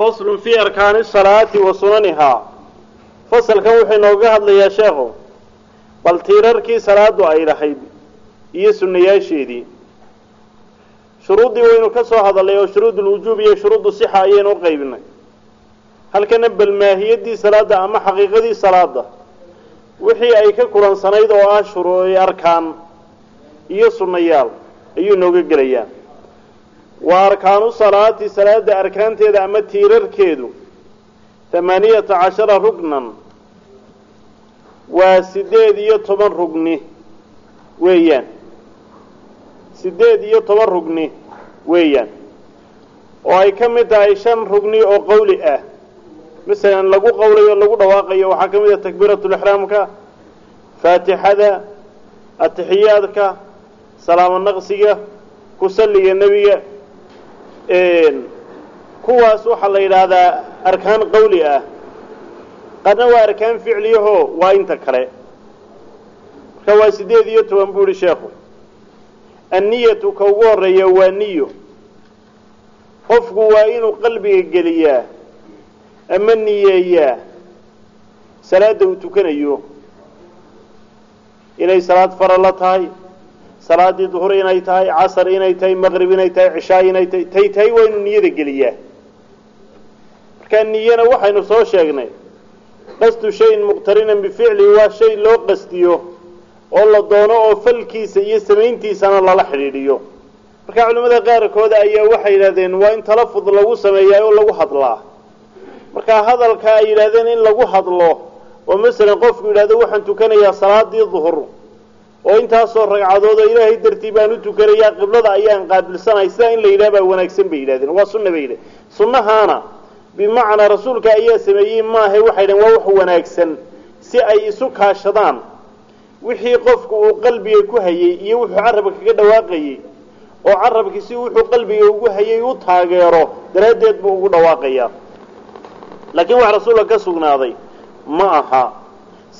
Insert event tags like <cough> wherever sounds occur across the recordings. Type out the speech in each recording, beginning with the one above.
faslun fii arkaani salaati wa sunanihaa fasalkan wuxuu inooga hadlayaa sheekhu bal tiirarkii salaadu ay lahayd iyo sunnayaasheedii shuruuddii waynu ka soo hadalnay oo shuruudulwujuub iyo shuruudu sixa ayaynu u qaybinay. Halkana bal maahiyaddii salaadda ama xaqiiqadii salaada wixii ay ka kulansanayd oo ah shuruu arkaan iyo sunnayaal ayuu inooga gelayaa waa arkaanu salaati salaada arkaanteeda ama tiirarkeedu hamaaniyata cashara rugnan waa siddeed iyo toban rugni weeyaan. Siddeed iyo toban rugni weeyaan. Oo ay ka mid tahay shan rugni oo qawli ah. Masalan lagu qawlayo lagu dhawaaqayo waxaa ka mid ah takbiiratulixraamka faatixada atixiyaadka salaamo naqsiga ku salliga nebiga kuwaas waxaa la yidhaahdaa arkaan qawli ah. Qarna waa arkaan ficliyaho waa inta kale. Marka waa siddeed iyo toban buu ihi sheekhu. Anniyatu ka ugu horreeya waa niyo. Qofku waa inuu qalbiga geliyaa ama niyeeyaa. Salaadda uu tukanayo. Inay salaad farala tahay salaaddii duhur inay tahay casar inay tahay maqrib inay tahay cishaay inay tahay tay tahay waa inuu niyada geliyaa markaa niyana waxaynu soo sheegnay qasdu shayin muqtarinan bificlihi waa shay loo qastiyo oo la doono oo falkiisa iyo samayntiisana lala xidhiidhiyo. Marka culimmada qaarkooda ayaa waxay yidhahdeen waa in talafud lagu sameeyaa oo lagu hadlaa. Marka hadalka ay yidhahdeen in lagu hadlo oo masalan qofku yidhahdo waxaan tukanayaa salaadii duhur oo intaasoo ragcadood oo ilaahay dartii baan u tukanayaa qiblada ayaan qaabilsanahay sidaa in la yidhaha baa wanaagsan bay yidhahdeen. Waa sunna bay yidhahdeen. Sunnahaana bimacnaa rasuulka ayaa sameeyey maaha waxay dhaheen waa wax wanaagsan. Si ay isu kaashadaan wixii qofku uu qalbiga ku hayey iyo wuxuu carabka kaga dhawaaqayey oo carabkii si wuxuu qalbiga ugu hayay u taageero daraaddeed buu ugu dhawaaqayaa. Laakiin wax rasuulka ka sugnaaday ma aha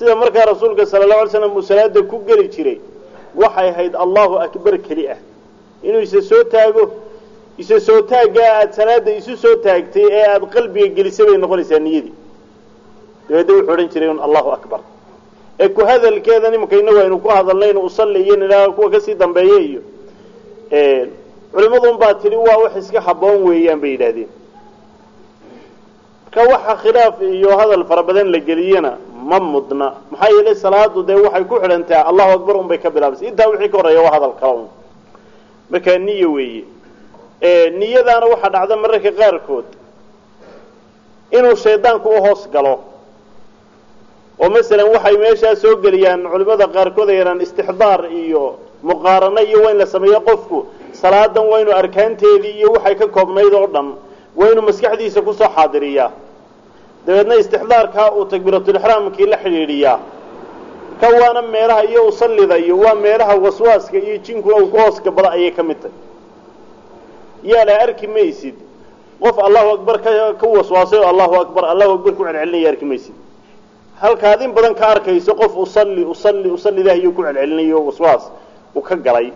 sida markaa rasuulka sala allahu alay slam uu salaada ku geli jiray waxay ahayd allahu akbar keli ah. Inuu isa soo taago isa soo taaggaa aada salaada isu soo taagtay ee aada qalbiga gelisay bay noqonaysaa niyadii dabeedna wuxuu odhan jiray un allahu akbar. Ee ku hadalkeeda nimanka inagu aynu ku hadalnay inu usalli iyo nidhaaha kuwa ka sii dambeeya iyo culimmadun baa tidhi waa wax iska habboon weeyaan bay yidhaahdeen. Marka waxa khilaaf iyo hadal fara badan la geliyena ma mudna. Maxaa yeelay salaadu dee waxay ku xidhantaa allahu akbar un bay ka bilaabaysa intaa wixii ka horreeya waa hadal kala un. Markaa niya weeye. Niyadaana waxaa dhacda mararka qaarkood. Inuu shaydaanku u hoos galo. Oo masalan waxay meeshaa soo geliyaan culimada qaarkood ay yadhaan istixdaar iyo muqaarano iyo waa in la sameeyo qofku. Salaadan waa arkaanteedii iyo waxay ka koobnayd oo dhan. Waa inuu maskaxdiisa ku soo xaadiriyaa dabeedna istixdaarkaa uu takbiiratulixraamkii la xidhiidhiyaa. Ka waana meelaha iyo usallida iyo waa meelaha waswaaska iyo jinku uu ku hoos gabada ayay ka mid tahay. Yaala arki maysid? Qof allahu akbar ka waswaasay oo allahu akbar allahu akbar ku celcelinaya arki maysid. Halkaad in badan ka arkayso qof usalli usalli usalli ku celcelinayo waswaas uu ka galay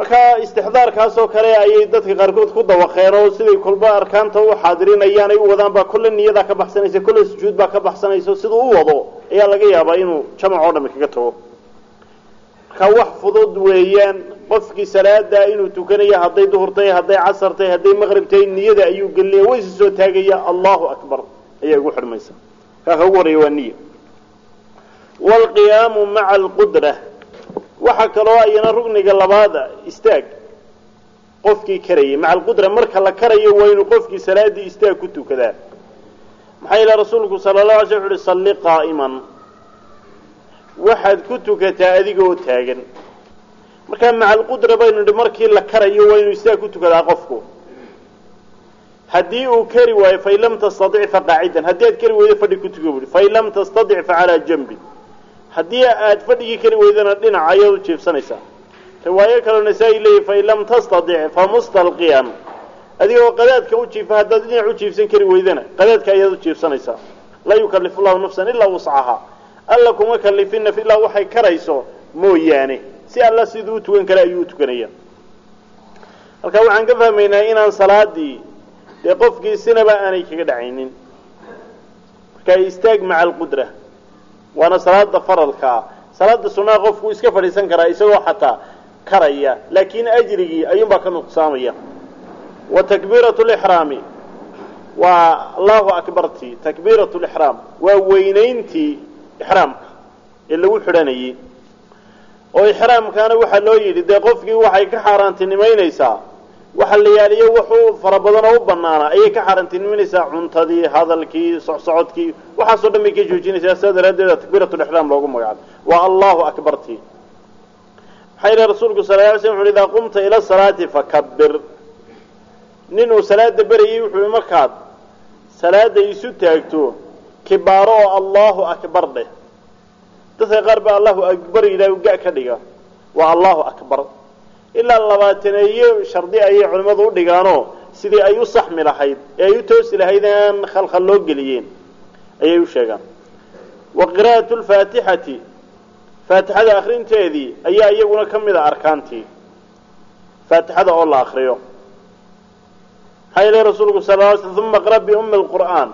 marka istixdaarkaasoo kale ayay dadka qaarkood ku dawaqeen oo siday kolba arkaanta u xaadirinayaan ay u wadaan baa kolle niyadaa ka baxsanaysa kolle sujuud baa ka baxsanaysa siduu u wado ayaa laga yaabaa inuu jamac oo dhami kaga tago. Marka wax fudud weeyaan qofkii salaada inuu tukanayo hadday duhur tahay hadday casar tahay hadday maqrib tahay niyada ayuu gelinaya waysi soo taagaya allahu akbar ayaa ugu xidhmaysa. Kaa ka ugu horreeya waa niya waalqiyaamu maca alqudra waxaa kaloo ayana rugniga labaada istaag. Qofkii karayay maca marka la karayo waa qofkii salaadii istaag ku tukadaa. Maxaa yeele rasuulku sala llahu alay sl wuxu uhi salli qaa'iman. Waxaad ku tukataa adigoo taagan. Markaa maca baynu nidhi markii la karayo waa istaag ku tukadaa qofku. Haddii uu kari waayo fain lam tastadic faqaacidan haddii aad kari weydo fadhi ku tuka buhi fain lam tastadic facalaa janbi haddii aad fadhigii kari weydana dhinac ayaad u jiibsanaysaa riwaayo kaloo nasaa-i leeyahy fain lam tastadic famustalqiyan adigoo qadaadka u jiifa haddaad dhinac u jiibsan kari weydana qadaadka ayaad u jiibsanaysaa laa yukalifu llahu nafsan ilaa wuscaha alla kuma kalifin naf ilaa waxay karayso mooyaane. Si alla siduu u tukan kara ayuu u tukanaya. Halkaa waxaan ka fahmaynaa inaan salaadii dee qofkiisinaba aanay kaga dhacaynin. Markaa istaag maca alqudra waana salaada faralkaa salaada sunnaha qofku iska fadhiisan karaa isagoo xataa karaya laakiin ajrigii ayuunbaa ka nuqsaamaya. Wa takbiiratu lixraami waa allahu akbartii takbiiratu lixraam waa weynayntii ixraamka ee lagu xidhanayay. Oo ixraamkaana waxaa loo yidhi dee qofkii waxay ka xaaraantinimaynaysaa waxa la yaaliyo wuxuu fara badan oo u banaana ayay ka xaaraantinimaynaysaa cuntadii hadalkii socsocodkii waxaasoo dhan bay ka joojinaysaa. Sidaa daraaddeeda takbiirat lixraam loogu magacaabo waa allahu akbartii maxaa yihi rasuulku sala ly slam wuxu idaa qumta ila salaati fakabir ninuu salaada berayay wuxuu markaad salaada isu taagto kibaaro oo allahu akbar dheh dadka qaar baa allahu akbar yidhaah ga ka dhiga. Waa allahu akbar ilaa labaataneeyo shardi ayay culimmadu u dhigaanoo sidii ay u saxmi lahayd ee ay u toosi lahayd aan khalkhal loo geliyeen ayay u sheegaan. Wa qiraa'atu lfaatixati faatixada akrinteedii ayaa iyaguna ka mid a arkaantii faatixada oo la akriyo maxaa yeelay rasuulku sal ly sl uma qra biumi lqur'aan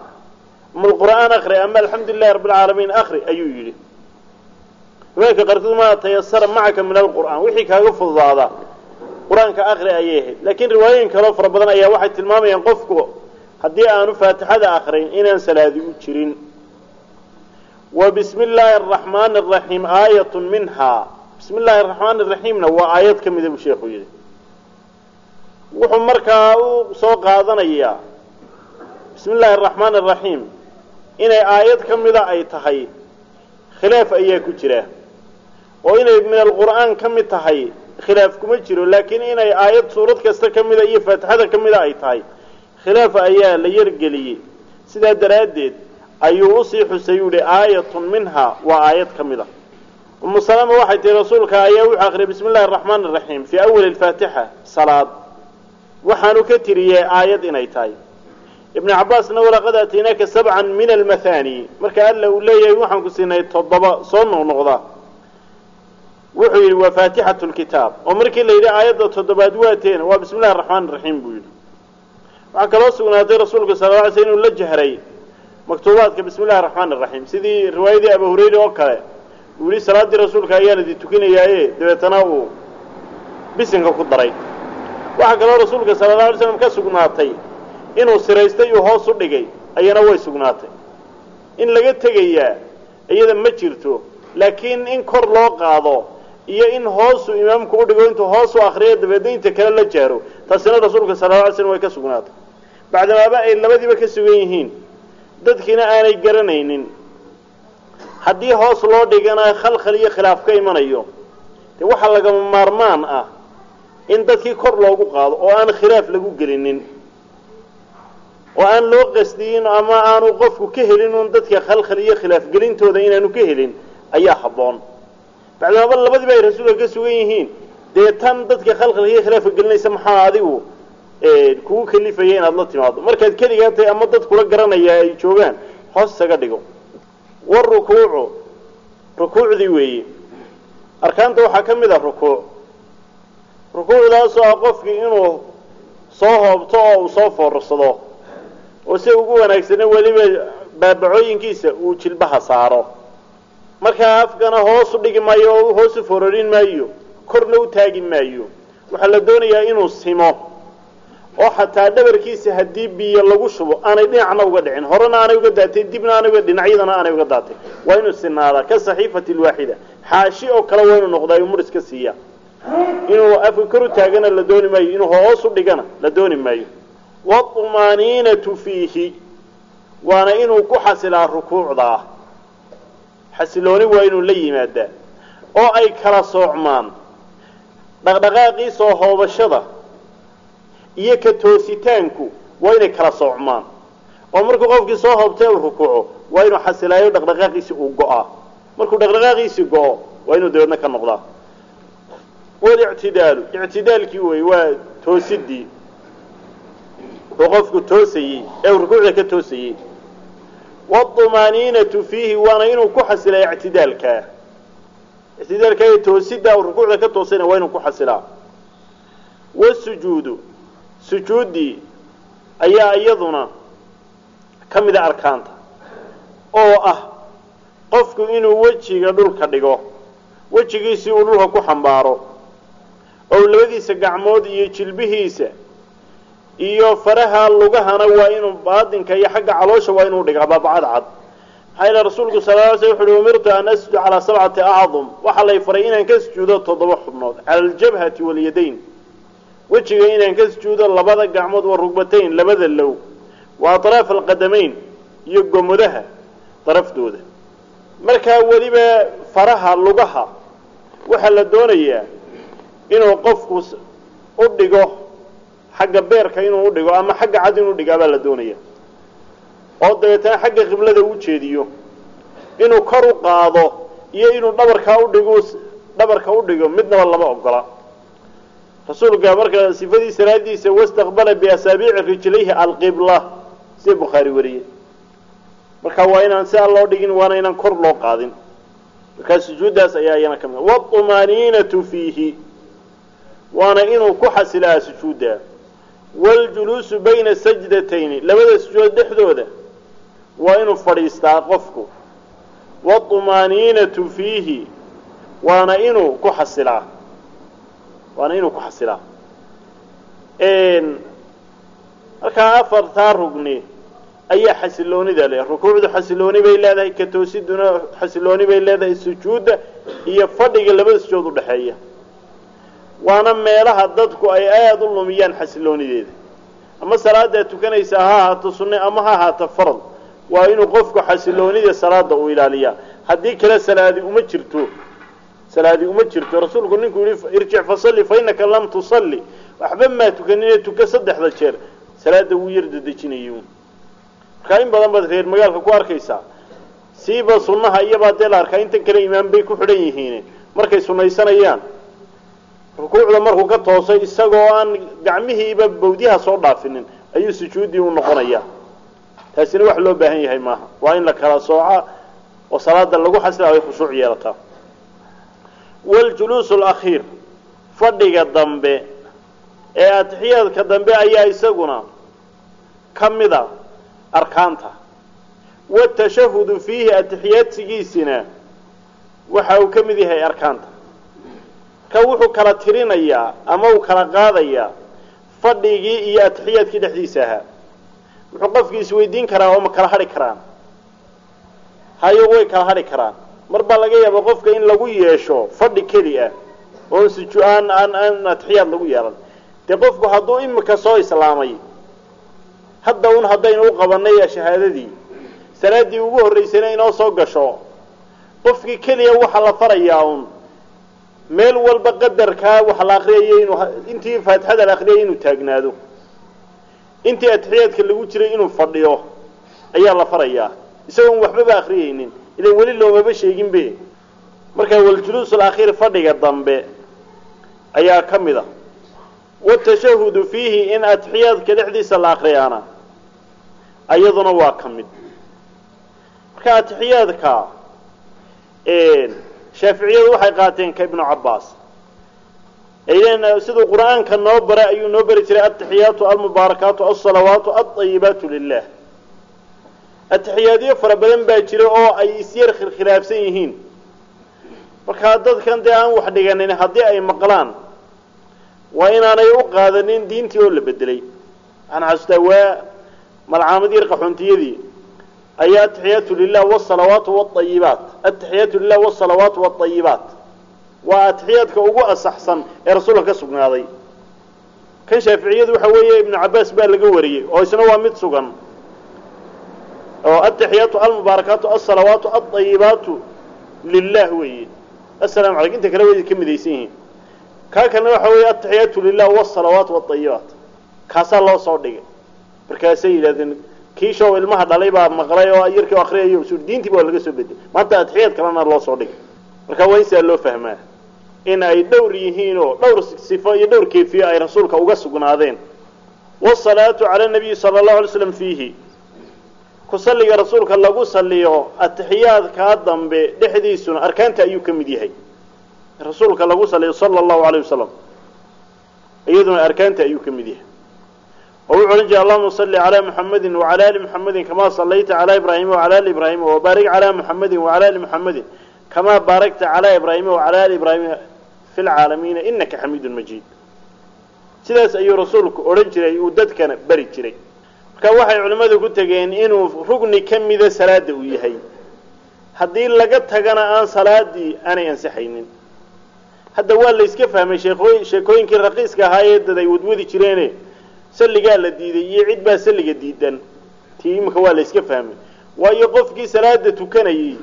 uma lqur'aan akri ama alxamdu lilahi rabbi alcaalamiin akri ayuu yidhi riwaayadka qaarkood maa tayasara macaka min alqur'aan. Wixii kaaga fududaada qur'aanka akri ayay ahayd. Laakiin riwaayooyin kaloo fara badan ayaa waxay tilmaamayaan qofku haddii aanu faatixada akrin inaan salaadi u jirin. Wa bismi illaahi araxmaani araxiim aayatun minhaa bismi illaahi araxmaani araxiimna waa aayad ka mida buu sheekhu yidhi. Wuxuu markaa u soo qaadanayaa bismi illaahi araxmaani araxiim inay aayad ka mida ay tahay khilaaf ayaa ku jira oo inay min alqur'aan ka mid tahay khilaaf kuma jiro laakiin inay aayad suurad kasta ka mida iyo faatixada ka mida ay tahay khilaaf ayaa la yargeliyey. Sidaa daraaddeed ayuu u sii xusay yihi aayatun minha waa aayad ka mid a umu salama waxay tihi rasuulka ayaa wuxuu akriyay bismi illahi araxmaan araxiim fii awali alfaatixa salaad. Waxaanu ka tiriyey aayad inay tahay. Ibnu cabbaasna walaqad aataynaaka sabcan min almathani. Marka alla uu leeyahay waxaan ku siinay toddoba soo noqnoqda wuxuu yidhi waa faatixatu lkitaab oo markii la yidhi aayadda toddobaad waateen waa bismi illahi araxiim buu yidhi. Waxaa kaloo sugnaatay rasuulku sala lla ly inuu la jahray maktuubaadka bismi illahi araxmaan araxiim sidii riwaayadii abu hurayra oo kale uu yihi salaaddii rasuulka ayaan idi tukinayaaye. Dabeetana uu bisinka ku daray. Waxaa kaloo rasuulka sala alla alay slam ka sugnaatay inuu siraystay uu hoos u dhigay ayana way sugnaatay. In laga tegayaa iyada ma jirto laakiin in kor loo qaado iyo in hoosuu imaamku u dhigo intuu hoos u akriyo dabeedna inta kale la jahro taasina rasuulka sala alla alay slam way ka sugnaatay. Bacdamaaba ay labadiiba ka sugan yihiin. Dadkiina aanay garanaynin. Haddii hoos loo dhigana khalkhal iyo khilaaf ka imanayo dee waxaa lagama maarmaan ah in dadkii kor loogu qaado oo aan khilaaf lagu gelinin. Oo aan loo qasdiyin ama aanu qofku ka helin un dadka khalkhal iyo khilaaf gelintooda inaanu ka helin ayaa habboon bacdamaaba labadiiba ay rasuulka ka sugan yihiin. Dee dadka khalkhalka iyo khilaafka gelinaysa maxaa adigu kugu kalifaya inaad la timaado? Markaad keligaa ama dad kula garanaya ay joogaan hoos dhigo. Warukuucu rukuucdii weeye. Arkaanta waxaa ka mid a rukuuc rukuucdaasoo ah qofkii inuu soo hoobto oo uu soo foorarsado oo si ugu wanaagsana weliba baabacooyinkiisa uu jilbaha saaro markaa afkana hoosu dhigi maayo oo hoosu fororin maayo korna u taagi maayo. Waxaa la doonayaa inuu simo. Oo xataa dhabarkiisa haddii biyo lagu shubo aanay dhinacna uga dhicin. Horena aanay uga daatay dibna aanay uga dhinacyadana aanay uga daatay. Waa inuu sinaadaa ka saxiifati lwaaxida xaashi oo kale waa noqdaa mur iska siiya. Inuu afka kor u taagana la dooni maayo inuu hoos u dhigana la dooni maayo. Waطmaaniinatu fiihi. Waana inuu ku xasilaa rukuucdaa xasilooni waa inuu la yimaadaa oo ay kala soocmaan. Dhaqdhaqaaqii soo hoobashada iyo ka toositaanku waa inay kala soocmaan. Oo markuu qofkii soo hoobtay uu rukuuco waa inuu xasilaayo dhaqdhaqaaqiisi uu go'aa. Markuu dhaqdhaqaaqiisi go-o waa inuu dabeedna ka noqdaa. Walictidaalu ictidaalkii wey waa toosidii. Uu qofku toosayey ee uu rukuucda ka toosayey wadumaaniinatu fiihi waana inuu ku xasilaa ictidaalkaa ictidaalkaa toosida uu rukuucda ka toosayna waa inuu ku xasilaa wasujuudu sujuuddii ayaa iyaduna ka mida arkaanta oo ah qofku inuu wejiga dhulka dhigo wejigiisii uu dhulka ku xambaaro oo labadiisa gacmood iyo jilbihiisa iyo faraha lugahana waa inuu baadinka iyo xagga caloosha waa inuu dhigaa baabacad cad. Maxaa yidhi rasuulku sal ly sl wuxu uhi umirtu an asjuda calaa sabcati acdum waxaa lay faray inaan ka sujuudo toddoba xubnood. Cala aljabhati walyadayn. Wejiga inaan ka sujuudo labada gacmood wa rugbatayn labada low. Wa atraaf alqadamayn iyo gomodaha daraftooda markaa weliba faraha lugaha waxaa la doonayaa inuu qofku u dhigo xagga beerka inuu udhigo ama xagga cad inuu dhigaa baa la doonaya. oo dabeetana xagga qiblada u jeediyo. inuu kor u qaado iyo inuu dhabarkaa udhigo dhabarka udhigo midnaba lama ogola. rasuulka marka sifadii salaadiisa wastaqbala biasaabiici rijlayhi alqibla sida bukhaari wariyey. marka waa inaan sidaa loo dhigin waana inaan kor loo qaadin. markaa sujuuddaas ayaa iyana ka mid wاطmaaniinatu fiihi waana inuu ku xasilaa sujuudda waljuluusu bayna sajdatayni labada sujuud dhexdooda waa inuu fadhiistaa qofku. Waطumaaniinatu fiihi waana inuu ku xasilaa. Waana inuu ku xasilaa. Markaa afartaa rugni ayaa xasiloonida leh. Rukuucdu xasilooni bay leedahay ka xasilooni bay leedahay sujuudda iyo fadhiga labada sujuud udhexeeya waana meelaha dadku ay aada u lumiyaan xasiloonideeda. Ama salaada tukanaysa ha ahaato sunne ama ha ahaato farad waa inuu qofku xasiloonida salaada uu ilaaliyaa. Haddii kale salaadi uma jirto salaadi uma jirto. Rasuulku ninkuu yihi irjic fasalli fa lam tusalli. Waxba maa tukanine tuka saddexda jeer. Salaada wuu yar dadejinayo markaa in badan baad reer magaalka ku arkaysaa siiba sunnaha iyabaa dee la arkaa. Intan kale imaam bay ku xidhan yihiin markay sunaysanayaan rukuucda markuu ka toosay isagoo aan gacmihiiba bawdyaha soo dhaafinin ayuu sujuuddii u noqonayaa. Taasina wax loo baahan yahay maaha. Waa in la kala sooca oo salaada lagu xasila ay khushuuc yeelataa. Waljuluus alakhiir fadhiga dambe ee atixiyaadka dambe ayaa isaguna ka mida arkaanta. Watashahudu fiihi atixiyaadsigiisina waxa uu ka mid yahay arkaanta ka wuxuu kala tirinayaa ama uu kala qaadayaa fadhigii iyo atixiyaadkii dhexdiisa ahaa. Wuxuu qofkii isweydiin karaa oo ma kala hadhi karaan. Hayo way kala hadhi karaan. Mar baa laga yaaba qofka in lagu yeesho fadhi keli ah suju aan aan aan atixiyaad lagu yeelan. Dee qofku hadduu imika soo islaamay hadda un haddaynu u qabanay shahaadadii salaadii ugu horraysayna inoo soo gasho qofkii keliya waxaa la farayaa un meel walba qadarkaa waxa la akriyaya inuu intii faatixada la akriyaya inuu taagnaado. Intii atixiyaadka lagu jiray inuu fadhiyo ayaa la farayaa isagoon waxbaba akriyaynin ilan weli loomaba sheegin be. Markaa waljuluus alakhiir fadhiga dambe ayaa ka mid a. Watashahudu fiihi in atixiyaadka dhexdiisa la akriyaana ayaduna waa ka mid. Marka atixiyaadka shaaficiyadu waxay qaateen ka ibnu cabbaas. Aylen siduu qur'aanka noo baray ayuu noo bari jiray ataxiyaatu almubaarakaatu alsalawaatu alطayibaatu lilah atixiyaadyo fara badan baa jira oo ay isyar khilkhilaafsan yihiin. Markaa dadkan dee aan wax dhiganin haddii ay maqlaan waa inaanay u qaadanin diintii oo la bedelay. Waxaan xasuustaa waa malcaamad yar qaxoontiyadii ayaa ataxiyaatu lilah wsalawaatu wاayibaat ataxiyaatu lilah wsalawaatu wاayibaat waa atixiyaadka ugu asaxsan ee rasuulka ka sugnaaday kan shaaficiyadu waxa weeye ibnu cabaas baa laga wariyey oo isna waa mid sugan oo ataxiyaatu almubaarakaatu alsalawaatu alطayibaatu lilah weeye asalaamu alaykum inta kale way ka midaysan yihiin kaa kalena waxa weeye kiishow ilmaha dhalay baa maqlay oo yarkii akriyay su diintiiba waa laga soo bedelay maanta atixiyaad kalena loo soo dhigay marka waa in sidaa loo fahmaa in ay dhowr yihiin oo dhowr sifo iyo dhowr kayfiye ay rasuulka uga sugnaadeen. Wsalaatu cala nabiyi sala allahu alay slam fiihi. Ku salliga rasuulka lagu saliyo atixiyaadkaa dambe dhexdiisuna arkaanta ayuu ka mid yahay. Rasuulka lagu saliyo sala allahu alayh wasalam iyaduna arkaanta ayuu ka mid yahay oo wuxu odhan jiray allahuma salli calaa muxamedin wacala ali muxamedin kamaa sallayta calaa ibraahima wacala ali ibraahima wabaarik calaa muxamedin wacala ali muxamedin kamaa baarakta calaa ibraahima wacala ali ibraahima fi lcaalamiina inaka xamiidun majiid. Sidaas ayuu rasuulku odhan jiray uu dadkana beri jiray. Marka waxay culimmadu ku tegeen inuu rugni ka mida salaada uu yahay. Haddii laga tagana aan salaadii aanay ansixaynin. Hadda waa la iska fahmay sheekooy sheekooyinkii raqiiska ahaa ee dad ay wadwadi jireene salligaa la diiday iyo cid baa salliga diidan. Tii imika waa la iska fahmay. Waayo qofkii salaada tukanayay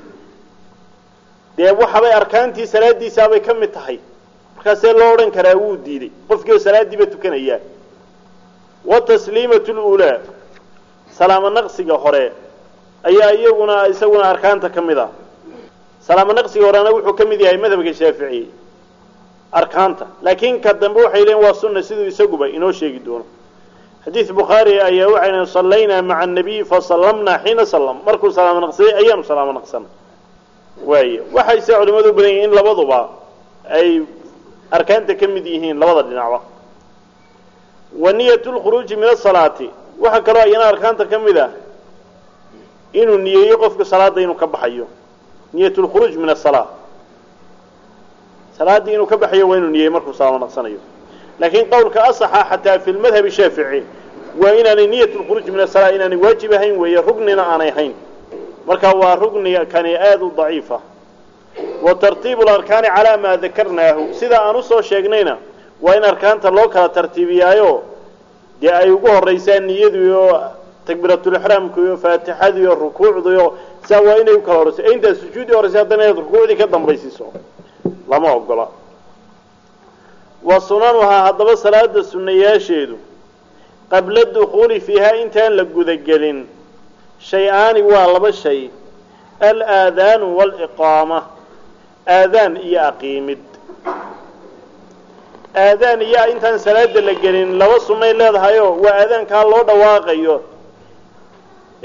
dee waxabay arkaantii salaadiisaabay ka mid tahay. Markaasee loo odhan karaa wuu diiday. Qofkii oo salaadiiba tukanayaa watasliimatu luulaa salaamo naqsiga hore ayaa iyaguna isaguna arkaanta ka mid ah salaamo naqsiga horena wuxuu ka mid yahay madhabka shaafici arkaanta. Laakiin ka dambe waxay leeyiin waa sunna siduu isaguba inoo sheegi doono xadiid bukhaari ayaa waxay lehin sallaynaa maca anabiy fasallamnaa xiina sallam. Markuu salaamo naqsaday ayaanu salaamo naqsanay waay waxayse culimadu u badan yihiin in labaduba ay arkaanta ka mid yihiin labada dhinacba. Wa niyat lkhuruuji min asalaati waxaa kaloo ayana arkaanta ka mid ah inuu niyeeyo qofka salaada inuu ka baxayo. Niyat lkhuruuj min asala salaaddii inuu ka baxayo waa inuu niyeeyo markuu salaamo naqsanayo laakiin qowlka asaxa xataa fi lmadhabi shaafici waa inaanay niyat lkhuruuj min asala inaanay waajib ahayn weeye rugnina aanay ahayn. Marka waa rugniga kani aada u daciifa wa tartiibu larkaani calaa maa dakarnaahu. Sida aan u soo sheegnayna waa in arkaanta loo kala tartiibiyaayo. Dee ay ugu horeysaan niyadu iyo takbiiratulixraamku iyo faatixadu iyo rukuucdu iyo saa waa inay u kala horeyso intaad sujuudii horeysay haddana inaad rukuucdii ka dambaysiiso. Lama ogola wa sunanuhaa haddaba salaada sunnayaasheedu qabla dukhuuli fiihaa intaan la gudagelin. Shay-aani waa laba shay. Alaadaanu waaliqaama aadaan iyo aqiimid. Aadaan iyo intaan salaada la gelin laba sunnay leedahayoo waa aadaankaa loo dhawaaqayo.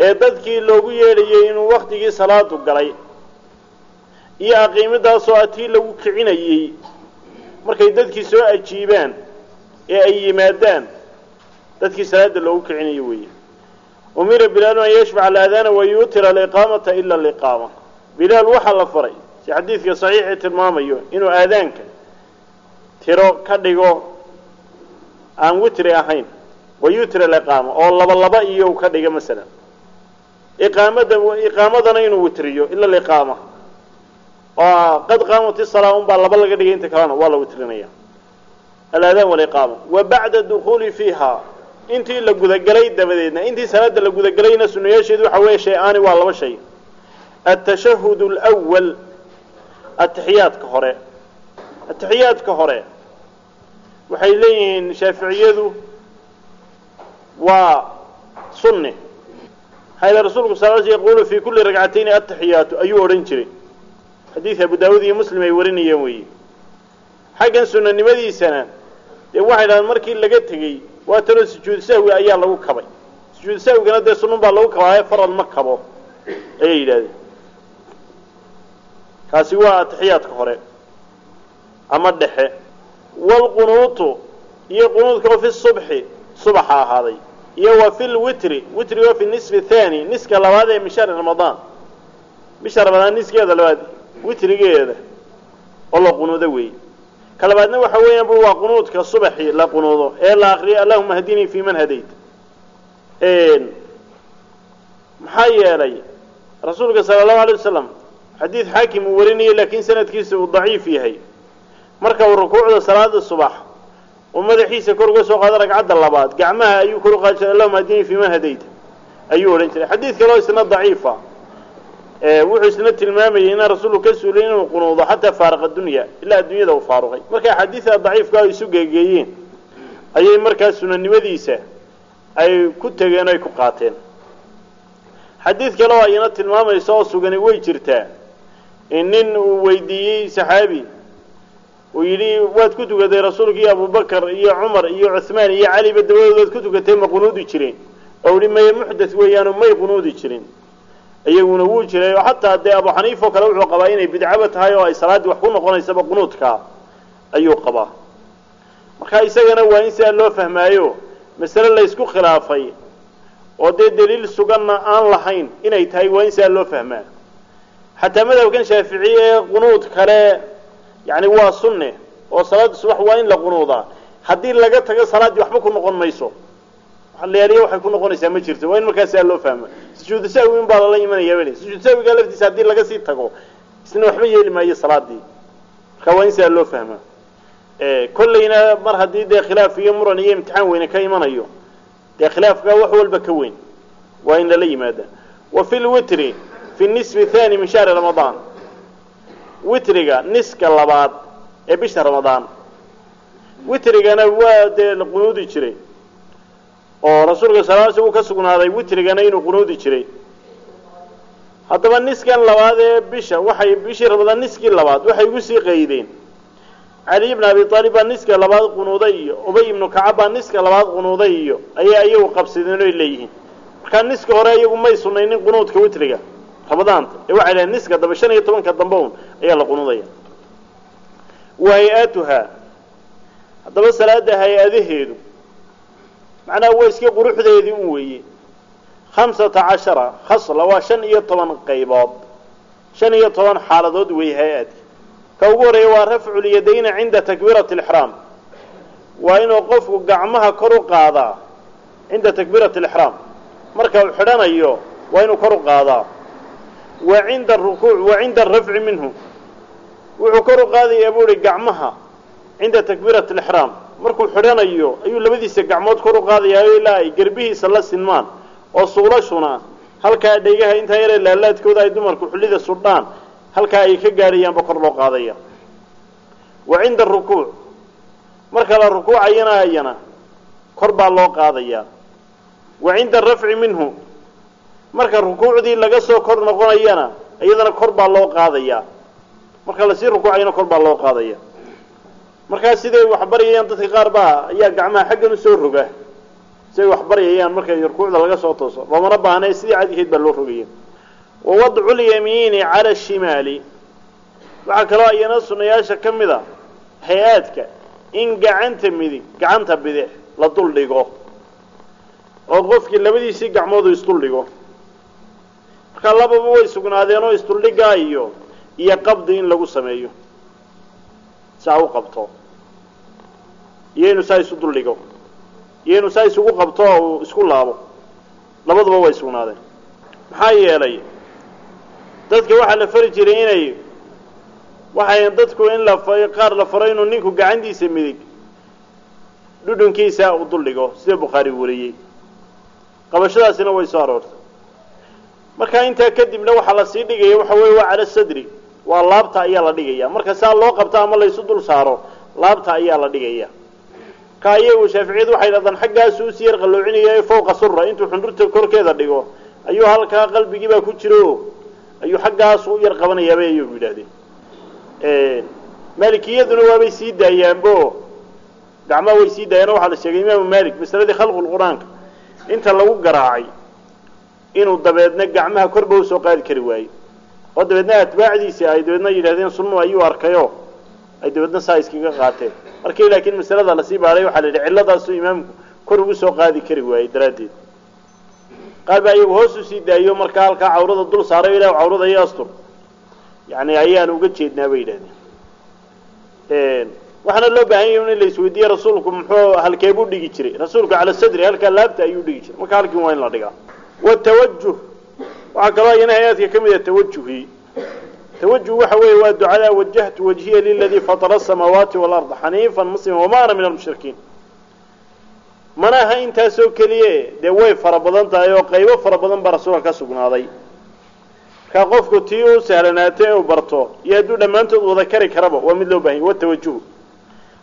Ee dadkii loogu yeedhayay inuu waktigii salaadu galay. Iyo aqiimidaasoo a tii lagu kicinayey markay dadkii soo ajiibaan ee ay yimaadaan dadkii salaada loogu kicinayo weeye. Umira bilaalu an yashfaca alaadaana wayuutira aliqaamata ila aliqaama. Bilaal waxaa la faray si xadiidka saxiixii tilmaamayo inuu aadaanka tiro ka dhigo aan witri ahayn wayuutira aliqaama oo laba laba iyo ka dhiga masalan. Iqaamada iqaamadana inuu witriyo ila aliqaama oo qad qaamat isalaa un baa laba laga dhigay inta kalena waa la witrinaya alaadaan waliqaama wa dukuuli fiiha. Intii la gudagelay dabadeedna intii salaada la gudagelayna sunayaasheedu waxa weeye shay-aani waa laba shay. Atashahud alwal atixiyaadka hore. Atixiyaadka hore. Waxay leeyihiin shaaficiyadu waa sunni. Hayla rasuulku sal l yaqulu fi kulli ragcatayni ataxiyaatu ayuu odhan jiray xadiid abu daawud iyo muslim ay warinayeen weeye xaggan sunanimadiisana dee waxay dhahdeen markii laga tegey waa tanoo sujuud sahwi ayaa lagu kabay. Sujuud sahwigana dee sunun baa lagu kabaaye farad ma kabo ayay yidhahdeen kaasi waa atixiyaadka hore ama dhexe. Waalqunuutu iyo qunuudka oo fi subxi subaxa ahaaday. Iyo wa fi lwitri witrigo fi nisfi thani niska labaad ee min shahri ramadaan. Bisha ramadaan niskeeda labaad witrigeeda oo la qunuudo weeye. Ka labaadna waxa weeyaan bu waa qunuudka subaxii la qunuudo ee la akriyo allahuma hadinii fi man hadayt. Maxaa yeelay rasuulka sala allahu alay wasalam xadiid xaakim uu warinayay laakiin sanadkiisa uu daciif yahay. Marka uu rukuucda salaada subax uu madaxiisa kor uga soo qaado ragcadda labaad gacmaha ayuu kor u qaadi jiray allahuma hadinii fi man hadayta ayuu odhan jiray. Xadiid kaloo isna daciifa wuxuu isna tilmaamayay inaan rasuulku ka suulin inuu qunuudo xataa faariqa dunya ilaa adduunyada uu faaruqay. Markay axaadiida daciifka ay isu geegeeyeen ayay markaa sunanimadiisa ay ku tegeen o ay ku qaateen. Xadiid kale oo ayana tilmaamaysa oo sugani way jirtaa in nin uu weydiiyey saxaabi uu yidhi waad ku tukatay rasuulka iyo abubakar iyo cumar iyo cuhmaan iyo caliba dabadood waad ku tukatay ma qunuudi jireen oo ihi maye muxdath weeyaanu may qunuudi jirin iyaguna wuu jiray oo xataa dee abu xaniifa oo kale wuxuu qabaa inay bidcaba tahay oo ay salaaddii wax ku noqonaysaba qunuudka ayuu qabaa. Marka isagana waa in sidaa loo fahmaayo masale laysku khilaafay oo dee daliil suganna aan lahayn inay tahay waa in sidaa loo fahmaa. Xataa madhabkan shaaficiye ee qunuud kale yani waa sunne oo salaada subax waa in la qunuudaa. Haddii laga tago salaaddii waxba ku noqon mayso layaaliya waxay ku noqonaysaa ma jirto waa in markaa sidaa loo fahma sujuudu sahwi in baa lala imanaya sujuud sahwigaa laftiisa haddii laga sii tago isna waxba yeeli maayo salaadii. Marka waa in sidaa loo fahmaa kollayna mar haddii dee khilaaf iyo muran iyo imtixaan weyne ka imanayo dee khilaafka wax walba ka weyn waa in lala yimaada. Wa fi lwitri fi nisfi thani min shahri ramadaan witriga niska labaad ee bisha ramadaan witrigana waa dee la qunuudi jiray oo rasuulka sal sl uu ka sugnaaday witrigana inuu qunuudi jiray. Haddaba niskan labaad ee bisha waxay bishii ramadaan niskii labaad waxay ugu sii qaydeen. Cali ibn abi aalib baa niska labaad qunuuday iyo ubay ibnu kacab baa niska labaad qunuuday iyo ayay iyagu qabsadeen oy leeyihiin. Markaa niska hore iyagu may sunaynin qunuudka witriga ramadaanta ee waxay dhaheen niska dambe shan iyo tobanka dambe un ayaa la qunuudaya. Wa hay'atuhaa haddaba salaada hay'adaheedu macnaha waa iska quruxdeedii un weeye. Khamsata cashara khasla waa shan iyo toban qaybood. Shan iyo toban xaaladood weeye hay'adka ka ugu horreeya waa rafcu lyadayna cinda takbiirati alixraam waa inuu qofku gacmaha kor u qaadaa cinda takbiirati alixraam marka uu xidhanayo waa inuu kor u qaadaa wa cinda arukuuc wa cinda arafci minhu. Wuxuu kor u qaadayaa buu ihi gacmaha cinda takbiirati alixraam markuu xidhanayo ayuu labadiisa gacmood kor u qaadayaa ilaa ay gerbihiisa la sinmaan oo suulashuna halkaa dhegaha intaa yaree laalaadkooda ay dumarku xullida sudhaan halkaa ay ka gaadhayaanba kor loo qaadaya. Wa cinda arukuuc marka la rukuucayana ayana kor baa loo qaadayaa wa cinda arafci minhu. Marka rukuucdii laga soo kor noqonayana iyadana kor baa loo qaadayaa marka la sii rukuucayana kor baa loo qaadaya markaa siday waxbaryayaan dadka qaar baa ayaa gacmaha xaggan u soo roga siday waxbaryayaan markay rukuucda laga soo tooso. Loomana baahna sidii cadikeed baa loo rogaya wa wadcu lyamiini cala shimaali. Waxaa kaloo iyana sunayaasha ka mid a hay'aadka in gacanta midig gacanta bidix la dul dhigo. Oo qofkii labadiisii gacmoodu isdul dhigo. Markaa lababa way sugnaadeenoo isduldhigaa iyo iyo qabdi in lagu sameeyo saa u qabto. Iyo inuu saa isu dul dhigo iyo inuu saa isugu qabto oo uu isku laabo. Labaduba way sugnaadeen maxaa yeelay? Dadka waxaa la fari jiray inay waxay dadku in la qaar la faro inuu ninku gacantiisa midig. Dhudhunkiisa u dul dhigo sida bukhaari wariyey. Qabashadaasina way soo aroortay. Markaa intaa kadibna waxaa la sii dhigaya waxa weeye waa cala sadri waa laabta ayaa la dhigaya. Marka saa loo qabto ama laysu dul saaro laabta ayaa la dhigaya. Ka iyagu shaaficiyadu waxay dhahdaan xaggaasu u sii yar qaloocinaya fawqa sura intuu xundurta korkeeda dhigo ayuu halkaa qalbigiibaa ku jiro. Ayuu xaggaasu u yar qabanayaabay ayagu yidhahdeen. Maalikiyaduna waabay sii daayaanbo. Gacmaha way sii daayaan waxaa la sheegay imaamu malik masaladii khalqulqur-aanka inta lagu garaacay inuu dabeedna gacmaha korba u soo qaadi kari waayo oo dabeedna atbaacdiisi ay dabeedna yidhahdeen sunnu ayuu arkayo ay dabeedna saa iskaga qaateen. Markii laakiin masalada la sii baaray waxaa la yidhi cilladaasu imaamku kor ugu soo qaadi kari waayey daraaddeed. Qaar baa iyagu hoos u sii daayo markaa halkaa cawrada dul saaray ilah cawrada iyo astur yani ayaan uga jeednaa bay yidhahdeen waxaana loo baahan yahy in la isweydiiye rasuulku muxuu halkeebuu dhigi jiray. Rasuulku cala sadri halkaa laabta ayuu dhigi jiray. Marka halkin waa in la dhigaa. Watawajuh waxaa kaloo iyana hay'aadka ka mid a tawajuhii tawajuh waxa weeye waa ducada wajahtu wajhiya liladii fatara asamaawaati waalarda xaniifan muslima wama ana min almushrikiin mana aha intaasoo keliye dee way fara badan tahay oo qaybo fara badan baa rasuulka ka sugnaaday. Markaa qofku tii u sahlanaatay ee barto iyo hadduu dhammaantood wada kari karaba waa mid loo bahanya watawajuhu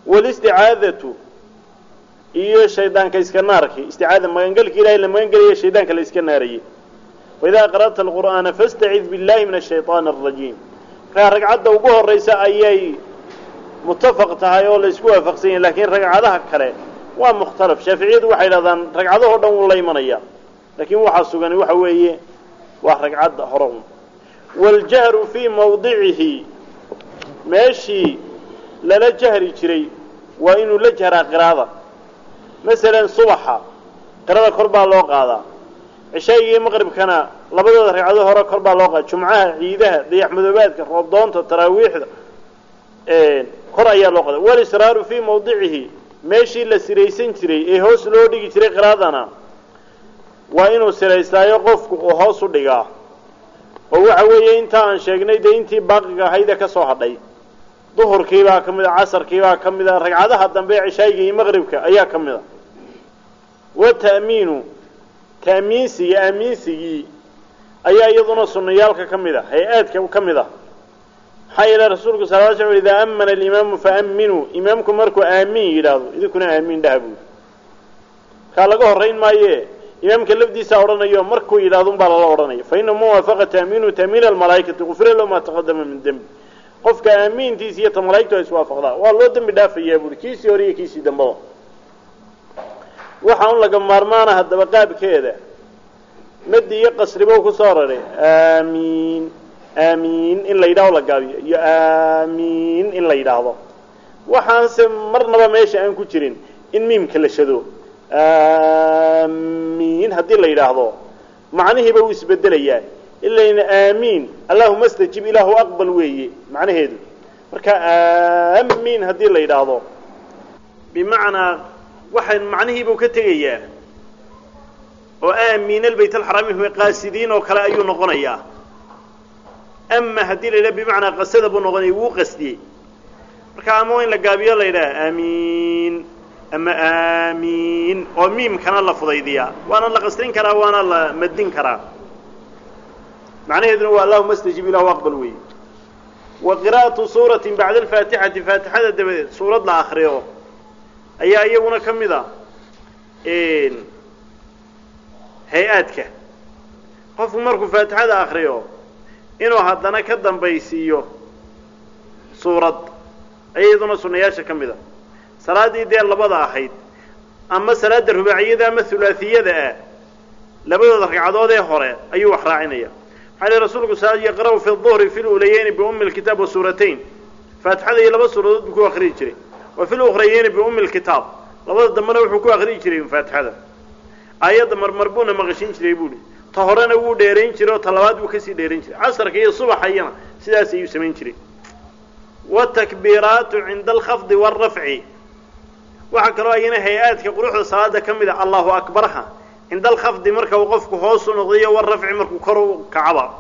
walisticaadatu iyo shaydaanka iska naarki. Isticaada magangelka ilahay la magangelaya shaydaanka la iska naarayey waidaa qara'ta alqur'aana fastacid billahi min ashayطaani arajiim markaa ragcadda ugu horaysa ayay mutafaq tahay oo la isku waafaqsan yahay lakiin ragcadaha kale waa mukhtalaf shaaficiyadu waxay dhahdaan ragcadahoo dhan wuu la imanaya laakiin waxaa sugani waxa weeye waa ragcadda hore un waاljahru fii mawdicihi meeshii lala jahri jiray waa inuu la jahraa qiraada masalan subaxa qirada kor baa loo qaadaa cishaayiga iyo maqribkana labadooda ragcadood hore kor baa loo qaada jumcaha ciidaha dayaxmadoobaadka roobdoonta taraawiixda kor ayaa loo qaada walisraaru fii mawdicihi meeshii la siraysan jiray ee hoos loo dhigi jiray qiraadana waa inuu siraystaayo qofku uu hoos u dhigaa. Oo waxa weeye intaa aan sheegnay dee intii baaqiga ahayde ka soo hadhay duhurkiibaa ka mid a casarkiibaa ka mid a ragcadaha dambe ee cishaayiga iyo maqribka ayaa ka mid a. Wata'miinu ta'miinsiga aamiinsigii ayaa iyaduna sunnayaalka ka mid a hay'aadka ka mid a. Maxaa yeele rasuulku sal l sl idaa amana alimaamu faaminuu imaamku markuu aamiin yidhaahdo idinkuna aamiin dhaha buuli kaa laga horrayn maaye imaamka lafdiisaa odhanayo markuu yidhahdo baa lala odhanaya fa ina man waafaqa taamiina almalaa'ikati gufira lahu maa taqadama min dembi qofka aamiintiisa iyo ta malaigtu ay iswaafaqdaa. Waa loo dembi dhaafayaa buuri kiisii hore iyo kiisii dambaba waxaa un laga maarmaana haddaba qaabkeeda. Madi iyo qasribo ku soo raray. Aamiin aamiin in la yidhahdo la gaabiyo. Iyo aamiin in la yidhaahdo. Waxaanse marnaba meesha aan ku jirin in miimka la shado. Aamiin haddii la yidhaahdo. Macnihiiba wuu isbedelayaa ilayna aamiin allahuma stajib ilaahu aqbal weeye macnaheedu. Marka aamiin haddii la yidhaahdo. Bimacnaa waxay macnihiibuu ka tegayaa oo aamiin albayt alxaraami hum qaasidiin oo kale ayuu noqonayaa. Ama haddii la yidhaha bimacnaa qasada buu noqonaya wuu qasdiyey. Marka ama in la gaabiyo la yidhaha aamiin ama aamiin oo miimkana la fudaydiyaa. Waana la qasrin karaa waana la madin karaa. Macnaheeduna waa allahuma stajib ilahu aqbal weeye wa qira'atu suuratin bacda alfaatixati faatixada dabadeed suurad la akriyo ayaa iyaguna ka mid a hay'aadka. Qofku markuu faatixada akriyo inuu haddana ka dambaysiiyo suurad iyaduna sunayaasha ka mid a. Salaaddii dee labada ahayd ama salaada rubaaciyada ama hulaasiyada ah labadooda ragcadood ee hore ayuu wax raacinaya maxaa li rasuulku sa yaqra'u fi duhri fi lulayeyni biumi lkitaab wa suuratayn. Faatixada iyo laba suuradood buu ku akriyi jiray wa fi lukrayeyni biumi lkitaab labada dambena wuxuu ku akriyi jiray faatixada. Aayadda marmar buuna maqashin jiray buuhi ta horena wuu dheerayn jiray oo ta labaad buu ka sii dheerayn jiray. Casarka iyo subaxa iyana sidaas ayuu samayn jiray. Watakbiiraatu cinda alkhafdi waalrafci waxaa kaloo ayana hay'aadka quruxda salaada ka mid a allahu akbarha cinda alkhafdi marka uu qofku hoosu noqdayo warafci markuu kor kacaba.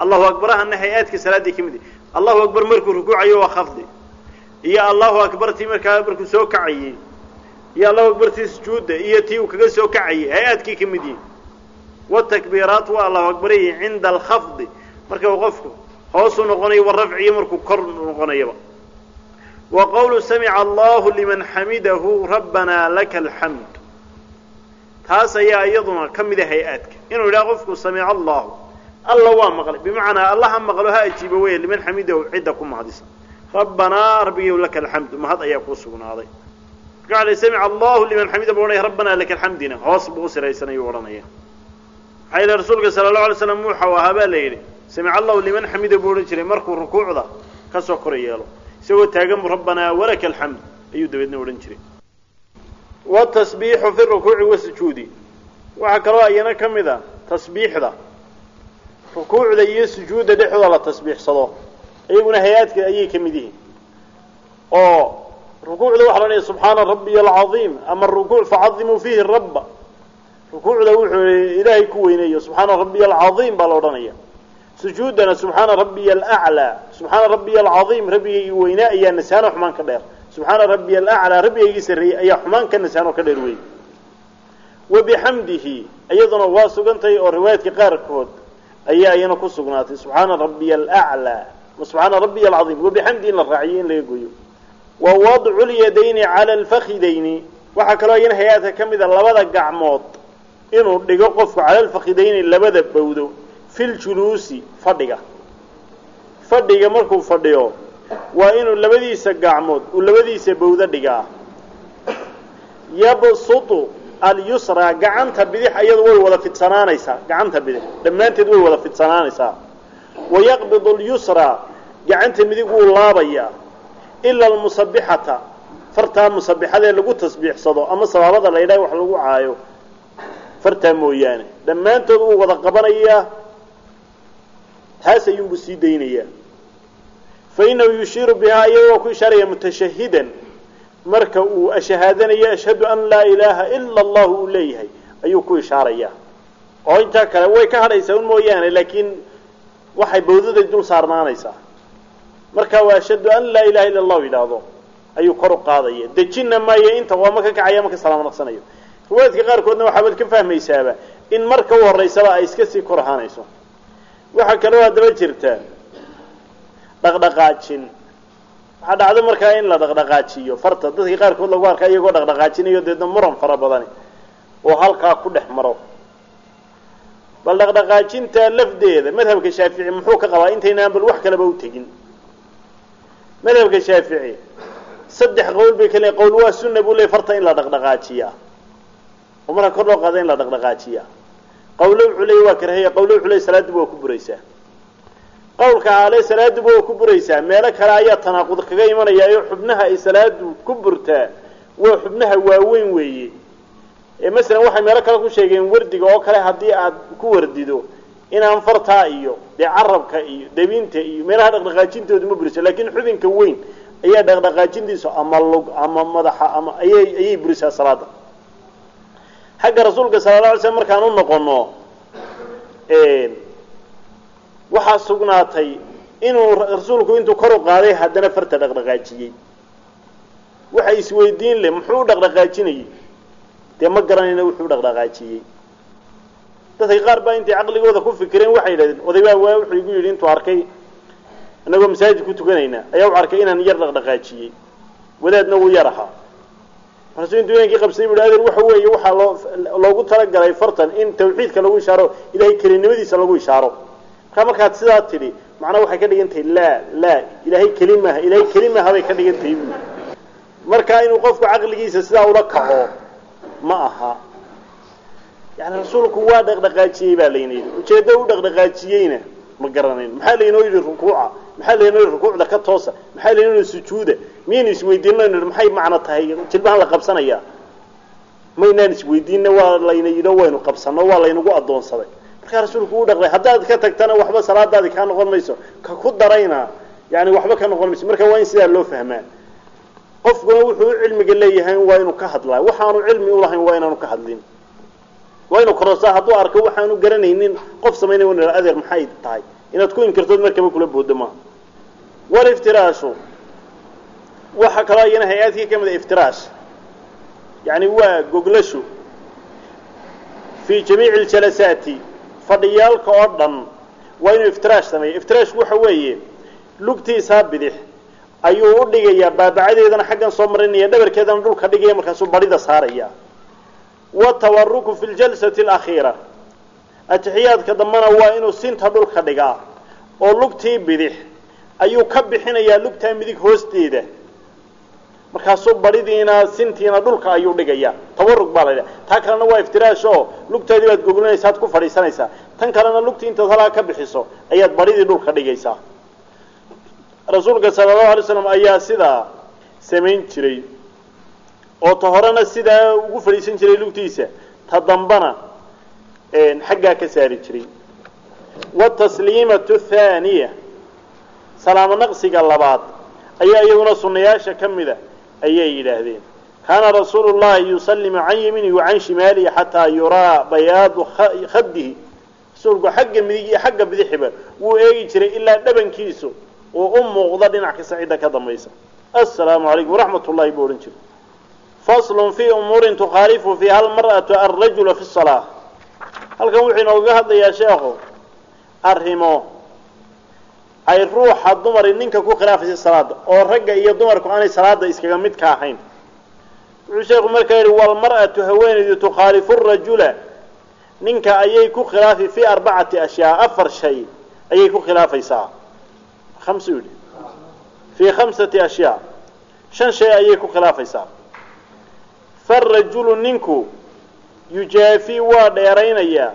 Allahu akbarhana hay'aadka salaaddii ka mid a allahu akbar markuu rukuucayo waa khafdi iyo allahu akbartii markaa markuu soo kacayey iyo allahu akbartii sujuudda iyo tii uu kaga soo kacayay. Hay'aadkii ka mid yihiin watakbiiraat waa allahu akbariyi cinda alkhafdi. Marka uu qofku hoosu noqonayo warafciyo markuu kor noqonayaba wa qawlu samica allahu liman xamidahu rabbanaa laka alxamd taas ayaa iyaduna ka mida hay'aadka inuu yidhaha qofku samica allahu. Alla waa maqlay. Bimacnaa alla ha maqlo ha ajiibo wey liman xamidahu cidda ku mahadisa rabbanaa rabbigow laka alxamdu mahad ayaa kuu sugnaaday. Marka ala samica allahu liman xamida buu odhanaya rabbanaa laka alxamdina hoos buu u siraysanayuu odhanaya. Maxaa yidhi rasuulka sala allahu alay slam wuxau ahaa baa la yidhi samica allahu liman xamida buu odhan jiray. Markuu rukuucda ka soo kor yeelo isagoo taagan bu rabbanaa walaka alxamd ayuu dabeedna odhan jiray. Watasbiixu fi rukuuci wasujuudi waxaa kaloo ayana ka mid a tasbiixda. Rukuucda iyo sujuudda dhexdooda la tasbiixsado iyaguna hay'aadka ayay ka mid yihiin. Oo rukuucda waxa la odhanaya subxaana rabbiya alcadiim ama rukuuc facadimuu fiihi rabba rukuucda wuxuu ilaahay ku weyneeyo subxaana rabbiya alcadiim baa la odhanaya sujuuddana subxaana rabbiya alaclaa subxaana rabbiya alcadiim rabbigaygi weynaa ayaa nasaano xumaan ka dheer. Subxaana rabbiya alaclaa rabbigaygii sarreeyey ayaa xumaan ka nasaanoo ka dheer weyn. Wa bixamdihi iyaduna waa sugantahay oo riwaayaadka qaarkood ayaa iyana ku sugnaatay subxaana rabbiya alaclaa subxaana rabbiya alcadiim wabixamdi in la raaciyo in laga goyo wa wadcu lyadayni cala alfakidayni waxaa kaloo iyana hay'aadka ka mid a labada gacmood inuu dhigo qofku cala alfakidayni labada bawdo fi ljuluusi fadhiga fadhiga markuu fadhiyo waa inuu labadiisa gacmood uu labadiisa bawdo dhigaa yabsutu alyusra gacanta bidix iyadu way wada fidsanaanaysaa gacanta bidix dhammaanteed way wada fidsanaanaysaa wayaqbidu alyusra gacanta midig wuu laabayaa ila almusabixata fartaa musabixadee lagu tasbiixsado ama sabaabada la yidhaha wax lagu caayo fartaa mooyaane dhammaantood wuu wada qabanayaa taas ayuunbuu sii daynayaa fa inahu yushiiru bihaa iyagoo ku ishaaraya mutashahidan marka uu ashahaadanayo ashhadu an laa ilaaha ila allahu uu leeyahay ayuu ku ishaarayaa oo intaa kale way ka hadhaysaa un mooyaane laakiin waxay bawdaday dul saarnaanaysaa. Marka waa ashhadu an laa ilaha illa allahu yidhaahdo ayuu kor u qaadaya. Dejina maayo inta waa ma ka kacaya ma ka salaamo riwaayadka qaarkoodna waxaabaad ka fahmaysaaba in marka u horaysaba ay iska sii kor ahaanayso waxaa kaloo haddaba jirta dhaqdhaqaajin. Waxaa dhacdo markaa in la dhaqdhaqaajiyo farta. Dadka qaarkood lagu arka iyagoo dhaqdhaqaajinayo deedna muran fara badani. Oo halkaa ku dhex maro bal dhaqdhaqaajinta lafdeeda madhabka shaafici muxuu ka qabaa intaynaan bal wax kaleba u tegin. Madhabka shaafici saddex qowl bay ka leeyiin qowl waa sunna buu leeyay farta in la dhaqdhaqaajiyaa oo marka kor loo qaada in la dhaqdhaqaajiyaa qawlo wuxuu leeyahy waa karahaya qawlo wuxuu leeyay salaaduba waa ku buraysaa. Qawlka aale salaaduba waa ku buraysaa meelo kale ayaa tanaaqud kaga imanaya oo xubnaha ay salaadu ku burtaa waa xubnaha waaweyn weeye. ee masalan waxay meelo kale ku sheegeen wardiga oo kale haddii aad ku wardido inaan fartaa iyo dee carabka iyo debinta iyo meelaha dhaqdhaqaajintoodu ma buriso laakiin xubinka weyn ayaa dhaqdhaqaajintiisu ama lug ama madaxa ama ayay ayay burisaa salaada xagga rasuulka sala la alay slam markaan u noqono waxaa sugnaatay inuu rasuulku intuu kor u qaaday haddana farta dhaqdhaqaajiyey. Waxa isweydiin leh muxuu u dhaqdhaqaajinayey dee ma garanayna wuxuu dhaqdhaqaajiyey. Dadka qaar baa intay caqligooda ku fikireen waxay yidhahdeen odaybaa waa wuxuu igu yidhi intuu arkay inagoo masaajid ku tukanayna ayaa u arkay inaan yar dhaqdhaqaajiyey. Wadaadna wuu yar ahaa. Markaasuu intuu inankii qabsay bu adeer waxa weeye waxaa loo loogu talagalay fartan in tawxiidka lagu ishaaro ilahay kelinimadiisa lagu ishaaro. Markaa markaad sidaa tidhi macnaa waxay ka dhigan tahay laa laa ilaahay keli maaha ilahay keli maaha bay ka dhigan tahay bu markaa inuu qofku caqligiisa sidaa ula kaco ma aha. Yani rasuulku waa dhaqdhaqaajiyey baa layna yidhi. Ujeeddo u dhaqdhaqaajiyeyna ma garanayn. Maxaa laynoo yidhi rukuuca? Maxaa laynoo yidhi rukuucda ka toosa? Maxaa laynoo yidhi sujuuda? Miyaynu isweydiinno yidhi maxay macno tahay? Jilbahan la qabsanayaa maynaan isweydiinna waa layna yidho waynu qabsanno waa laynagu addoonsaday. Markaa rasuulku u dhaqday haddaad ka tagtana waxba salaadaadi kaa noqon mayso. Ka ku darayna. Yani waxba ka noqon mayso. Marka waa in sidaa loo fahmaa qofkuna wuxuu u cilmiga leeyahay waa inuu ka hadlaa. Waxaanu cilmi ulahayn waa inaanu ka hadlin. Waa inuu kororsaa hadduu arko waxaanu garanaynin qof samaynay wan adeer maxay tahay? Inaad ku inkirtood markaba kula boodo maaha waliftiraashu waxaa kaloo iyana hay'aadkii ka mid a iftiraash yani waa goglashu fii jamiici ljalasaati fadhiyaalka oo dhan waa inuu iftiraash sameeya iftiraashku waxa weeye lugtiisaa bidix ayuu u dhigayaa baabacadeedana xaggan soo marinaya dhabarkeedana dhulka dhigaya markaasuu barida saaraya. Watawaruku fi ljalsati alakhiira. Atixiyaadka dambena waa inuu sinta dhulka dhigaa oo lugtii bidix. Ayuu ka bixinayaa lugtaa midig hoosteeda. Markaasuu baridiina sintiina dhulka ayuu dhigayaa. Tawarug baa la ydhaha taa kalena waa iftiraash oo lugtaadii baad goglanaysa ad ku fadhiisanaysaa. Tan kalena lugtii intaad halaa ka bixiso ayaad baridii dhulka dhigaysaa rasuulka sala allahu alay slam ayaa sidaa samayn jiray. Oo ta horena sidaa ugu fadhiisan jiray lugtiisa ta dambana xaggaa ka saari jiray. Watasliimatu thaaniya salaamo naqsiga labaad ayaa iyaguna sunnayaasha ka mida ayay yidhaahdeen. Kaana rasuulu llahi yusallimu can yamiinihi wa shimaalihi xataa yuraa bayaadu khaddihi. Rasuulku xagga midig xagga bidixiba wuu eegi jiray ilaa dhabankiisu uu u muuqdo dhinac kasta cidda ka dambaysa. Assalaamu calaykum waraxmat ullahi buu odhan jiray. Faslun fii umuurin tukhaalifu fiiha almar'atu alrajula fi salaa halkan wuxuu inoogaga hadlayaa sheekhu arrimo. Ay ruuxa dumari ninka ku khilaafaysa salaada oo ragga iyo dumarku aanay salaada iskaga mid ka ahayn. Wuxuu sheekhu markaa yidhi walmar'atu haweenaydu tukhaalifu rajula ninka ayay ku khilaafi fii arbacati ashyaa afar shay ayay ku khilaafaysaa hamsu yidhi fii khamsati ashyaa shan shay ayay ku khilaafaysaa farajulu ninku yujaafii waa dheeraynayaa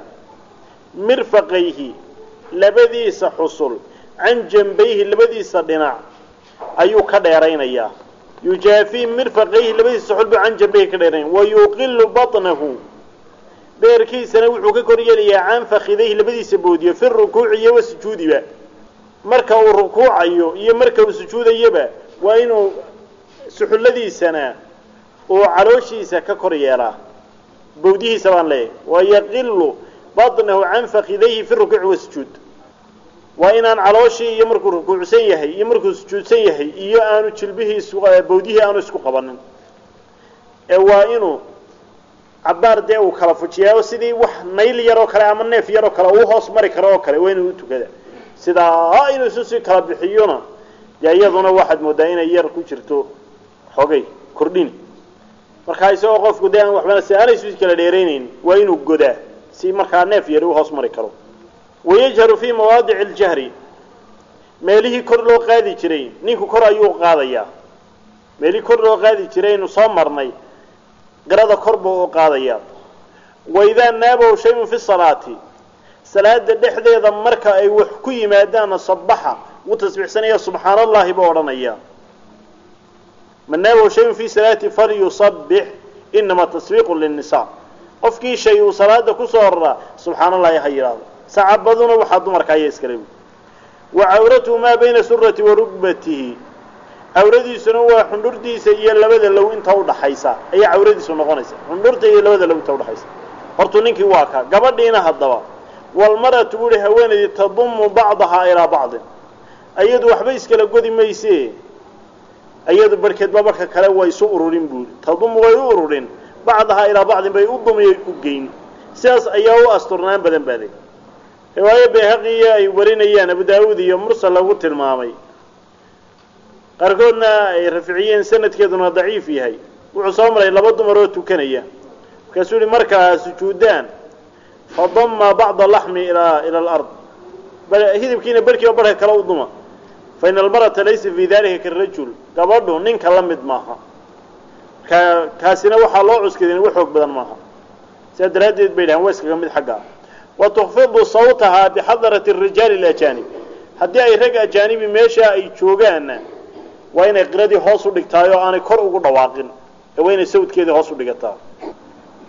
mirfaqayhi labadiisa xusul can jambayhi labadiisa dhinac ayuu ka dheeraynayaa yujaafii mirfaqayhi labadiisa xulbu can jambayhi ka dheerayn wa yuqilu baطnahu beerkiisana wuxuu ka kor yeelayaa can fakidayhi labadiisa boodiyo fi rukuuci wasujuudiba marka uu rukuucayo iyo marka uu sujuudayaba waa inuu suxulladiisana uu calooshiisa ka kor yeelaa. Bawdihiisa baan leeyahay. Wa yaqilu baطnahu can fakidayhi fi rukuuci wasujuud waa inaan calooshii iyo markuu rukuucsan yahay iyo markuu sujuudsan yahay iyo aanu jilbihiisu bawdihii aanu isku qabanin. Ee waa inuu cabaar dee uu kala fujiyaa sidii wax nayl yar oo kale ama neef yar oo kale uu hoos mari karo oo kale waa inuu utukada sidaa inuu isu sii kala bixiyona dee iyaduna waxaad moodaa inay yar ku jirto xogay kordhin. Markaa isagoo qofku dee aan waxbana si aanay isu kala dheeraynayn waa inuu godaa si markaa neef yari u hoos mari karo. Wayajharu fii mawaadici aljahri meelihii kor loo qaadi jiray ninku kor ayuu qaadayaa. Meelihii kor loo qaadi jiray aynu soo marnay qirada kor buu u qaadayaa. Waidaa naabahu shayun fi salaati salaada dhexdeeda marka ay wax ku yimaadaanna sabaxa wuu tasbiixsanaya subxaana allahi buu odhanayaa man naabahu shayun fi salaati falyusabbix inama tasbiiqu linnisaa. Qofkii shay uu salaada ku soo roraa subxaana allahi ha yidhaahdo sacabaduna waxaa dumarka ayaa iskale wa cawratuhu maa bayna surati wa rugbatihi cawradiisuna waa xundhurtiisa iyo labada low inta udhaxaysa ayaa cawradiisu noqonaysa. Xundhurta iyo labada low inta udhaxaysa hortuu ninkii waa kaa gabadhiina haddaba walmaratu buuhi haweenaydii tadumu bacdahaa ilaa bacdin. Ayadu waxba iskala godi mayse ayadu barhkeedba barhka kale way isu ururin buuhi tadumu way u ururin. Bacdahaa ilaa bacdin bay u dumiyay u geyn. Sidaas ayaa u asturnaan badan baaday riwaayo bayhaqiyo ay warinayaan abu daawuud iyo mursal lagu tilmaamay. Qaarkoodna ay rafciyeen sanadkeeduna daciif yahay. Wuxuu soo maray laba dumar oo tukanaya. Markaasuu yihi markaa sujuudaan fadama bacda laxmi ilaa ila alard hidibkiina barhkiiba barhka kale u duma fa ina almarata laysa fii dalika karajul gabadhu ninka la mid maaha kaasina waxaa loo cuskadin wax xoog badan maaha sidaa daraaddeed bay dhahaan waa mid xagga wa tukfidu sawtahaa bixadarati arijaali alajaanib haddii ay rag ajaanibi meesha ay joogaanna waa inay qiradii hoos u dhigtaay aanay kor ugu dhawaaqin waa inay sawdkeedii hoos u dhigataa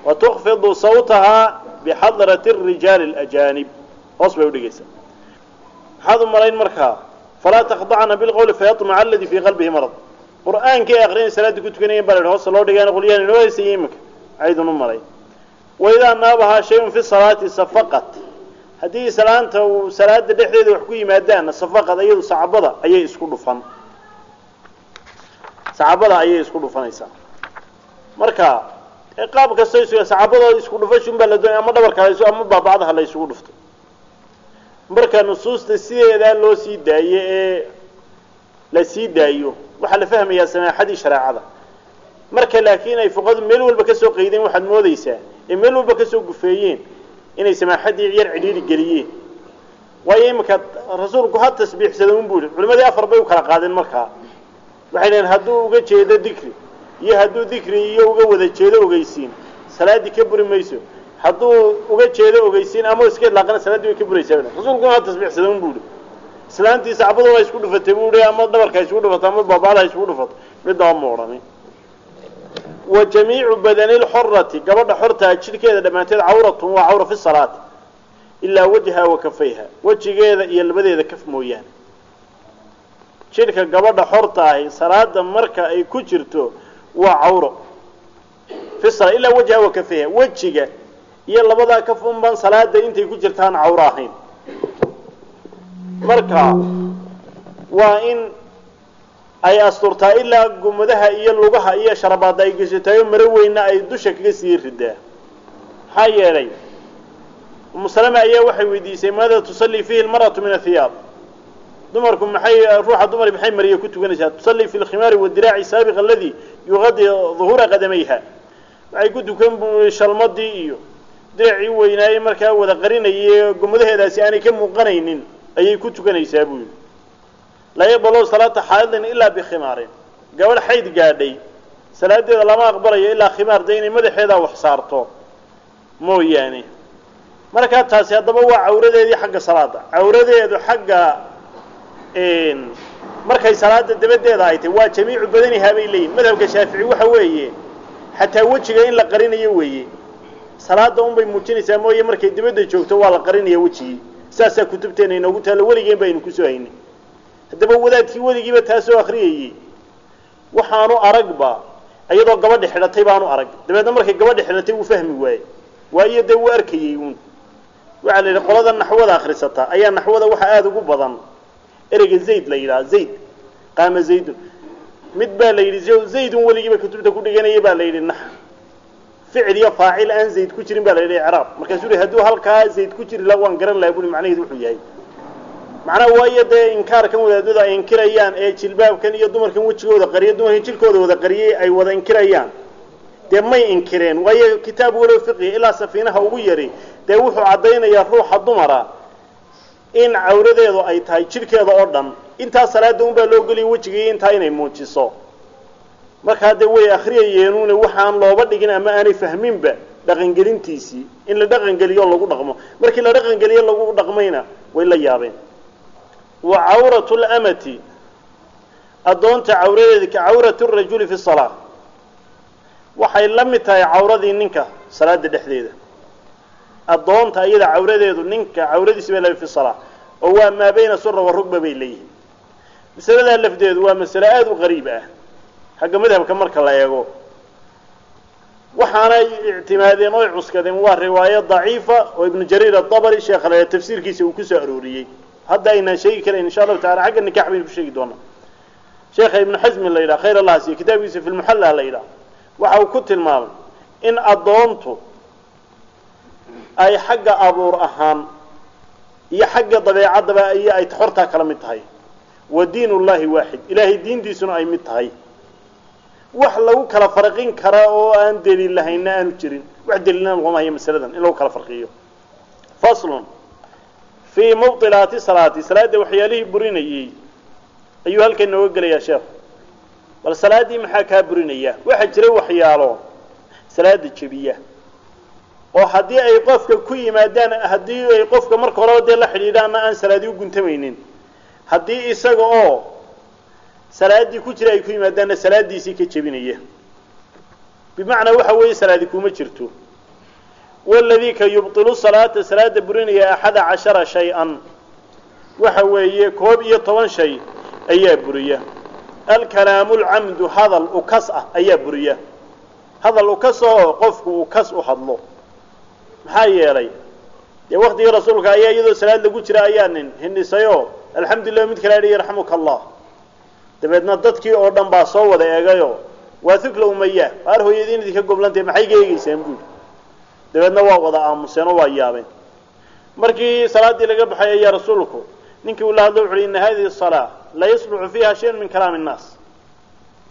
wa tukfidu sawtahaa bixadrati arijaali alajaanib hoos bay udhigaysaa maxaad u malayn markaa falaa takhdacna bilqowli fayamaca aladii fii qalbihi marad qur'aankii ay aqrinay salaadii ku tukanayeen baa la hoosta loo dhigaan qolyahan inoo haysaya iminka aydun u malay waidaa naabahaa shayun fi salaati safaqat haddii islaanta uu salaada dhexdeeda wax ku yimaadaanna safaqad iyadu sacabada ayay isku dhufan sacabada ayay isku dhufanaysaa marka qaab kasta sacabadooda isku dhufashun baa la doonaya ama dhabarka hayso ama baabacdaha la isugu dhufto marka nusuusta sideedaa loo sii daayo ee la sii daayo waxaa la fahmayaa samaaxadii shareecada. Marka laakiin ay fuqadu meel walba ka soo qaydeen waxaad moodaysaa ee meel walba ka soo gufeeyeen inay samaaxadii yar cidhiiri geliyeen. Waayo iminka rasuulku ha tasbiixsada un buu yihi culimadii afar bay u kala qaadeen markaa. Waxay dhaheen hadduu uga jeedo dikri iyo hadduu dikri iyo uga wada jeedo ogeysiin. Salaaddii ka buri mayso. Hadduu uga jeedo ogeysiin ama iska idlaaqana salaaddii way ka buraysaa rasuulkuna ha tasbiixsada un buu yihi islaantii sacbadu waa isku dhufatay buu hi ama dhabarka isku dhufato ama baabacda isku dhufato. Midnaba ma odhanin wa jamiicu badani lxorati gabadha xortaa jidhkeeda dhammaanteed cawratun waa cawra fi salaati ilaa wajha wa kafayha. Wejigeeda iyo labadeeda kaf mooyaane. Jidhka gabadha xorta ahi salaada marka ay ku jirto waa cawro. Fi sala ilaa wajha wa wejiga iyo labadaa kaf unbaan salaada intay ku jirtaan cawro ahayn. Marka waa in ay asturtaa ilaa gumadaha iyo lugaha iyo sharabaada ay geshatayo maro weyna ay dusha kaga sii ridaa. Maxaa yeelay umu salama ayaa waxay weydiisay maada tusallii fiihi lmar'atu min athiyaab dumarku maxay ruuxa dumar maxay mariya ku tukanaysaa? Tusallii fi lkhimaari wadiraaci saabiq aladi yuqadi duhuura qadamayha. Waxay ku tukan bu shalmadii iyo diracii weynaayey markaa wada qarinayay gumadaheedaasi aanay ka muuqanaynin. Ayay ku tukanaysaa buu yidhi. Laa yaqbalo salaata xaa'idin ilaa bikhimaarin gabadh xayd gaadhay salaadeeda lama aqbalayo ilaa khimaar de inay madaxeedaa wax saarto. Mooyaane. Markaa taasi haddaba waa cawradeedii xagga salaada. Cawradeedu xagga markay salaada dabadeeda ay tahy waa jamiicu badanihaa bay leeyihiin madhabka shaafici waxa weeye xataa wejiga in la qarinayo weeye. Salaada unbay muujinaysaa mooye markay dibadda joogto waa la qarinaya wejigii saasaa kutubteena inoogu taalo weligeen ba aynu ku soo haynay. Haddaba wadaadkii weligiiba taasoo akriyayey waxaanu aragba iyadoo gabadha xidhatay baanu arag. Dabeedna markay gabadha xidhatay wuu fahmi waaye waayo dee wuu arkayey uun. Waxaa la yidhi qolada naxwada akhrisata ayaa naxwada waxaa aada ugu badan ereyga zayd la yidhaha zayd qaama zaydun mid baa la yidhi zaydun weligiiba kutubta ku dhiganaya baa la yidhi nax ficil iyo faacil aan zayd ku jirin baa la yidhi icraab. Markaasuu yihi hadduu halkaa zayd ku jiri la waan garan laha bui macnaheedu wuxuu yahay. Macnaha waayo dee inkaarkan wadaadadu ay inkirayaan ee jilbaabkan iyo dumarkan wejigooda qariya dumarkan jirkooda wada qariyey ay wada inkirayaan. Dee may inkireen waayo kitaab walow fiqiya ilaa safiinaha ugu yari dee wuxuu caddaynayaa ruuxa dumara in cawradeedu ay tahay jidhkeeda oo dhan. Intaa salaada unbaa loo geliya wejigaiyo intaa inay muujiso. Markaa dee way akriyayeenune waxaan looba dhigin ama aanay fahminba dhaqangelintiisii. In la dhaqangeliyo lagu dhaqmo. Markii la dhaqangeliyo lagu dhaqmayna way la yaabeen. Wa cawratu lamati addoonta cawradeeda ka cawratu rajuli fi salaa waxay la mid tahay cawradii ninka salaada dhexdeeda addoonta iyada cawradeedu ninka cawradiisi bay la fi salaa oo waa maa bayna sura wa rugba bay leeyihiin. Masaladaa lafdeedu waa masale aada u qariib ah. Xagga madhabka marka la eego. Waxaanay ictimaadeen oy cuskadeen waa riwaayo daciifa oo ibnu jariir adabari sheekh le tafsiirkiisa uu ku soo arooriyey. Hadda aynaan sheegi karayn insha allahu tacala xagga nikax baynu ku sheegi doonaa. Sheekha ibnu xasmi la yidhaha khayr allah siyo kitaabkiisa fi lmuxalla la yidhaha. Waxa uu ku tilmaamay in addoontu ay xagga abuur ahaan iyo xagga dabeecaddaba iyo ay xortaa kala mid tahay. Wa diin ullahi waaxid. Ilaahay diintiisuna ay mid tahay. Wax lagu kala farqin kara oo aan daliil lahayna aanu jirin. Wax daliilna laguma hayo masaladan in lagu kala farqiyo. Faslun. Fii mubdilaati salaati. Salaadda waxyaalihii burinayey. Ayuu halkan nooga gelayaa sheekhu bal salaaddii maxaa kaa burinaya? Waxaa jira waxyaalo. Salaada jebiya oo haddii ay qofka ku yimaadaan haddii ay qofka marka horeba dee la xidhiidhaanna aan salaadii u guntamaynin. Haddii isaga oo salaaddii ku jira ay ku yimaadaanna salaadiisii ka jebinaya. Bimacnaa waxa weeye salaadi kuma jirto. Waladii ka yubtilu salaata salaada burinaya axada cashara shay-an. Waxa weeye koob iyo toban shay ayaa buriya. Alkalaamu lcamdu hadal ukas ah ayaa buriya. Hadal ukas oo qofku ukas u hadlo maxaa yeelay dee waktigii rasuulka ayaa iyadoo salaad lagu jira ayaa nin hindhisayoo alxamdulilah mid kala idhi yarxamuka allah dabeedna dadkii oo dhan baa soo wada eegayo waa hukla umaya waar hooyadiin idinka goblantae maxay ka eegeysaan buuli dabeedna waa wada aamuseen oo waa yaabeen. Markii salaaddii laga baxay ayaa rasuulku ninkii uu la hadlo uhi ina hadihi salaa la yasluxu fiiha shayan min kalaami innaas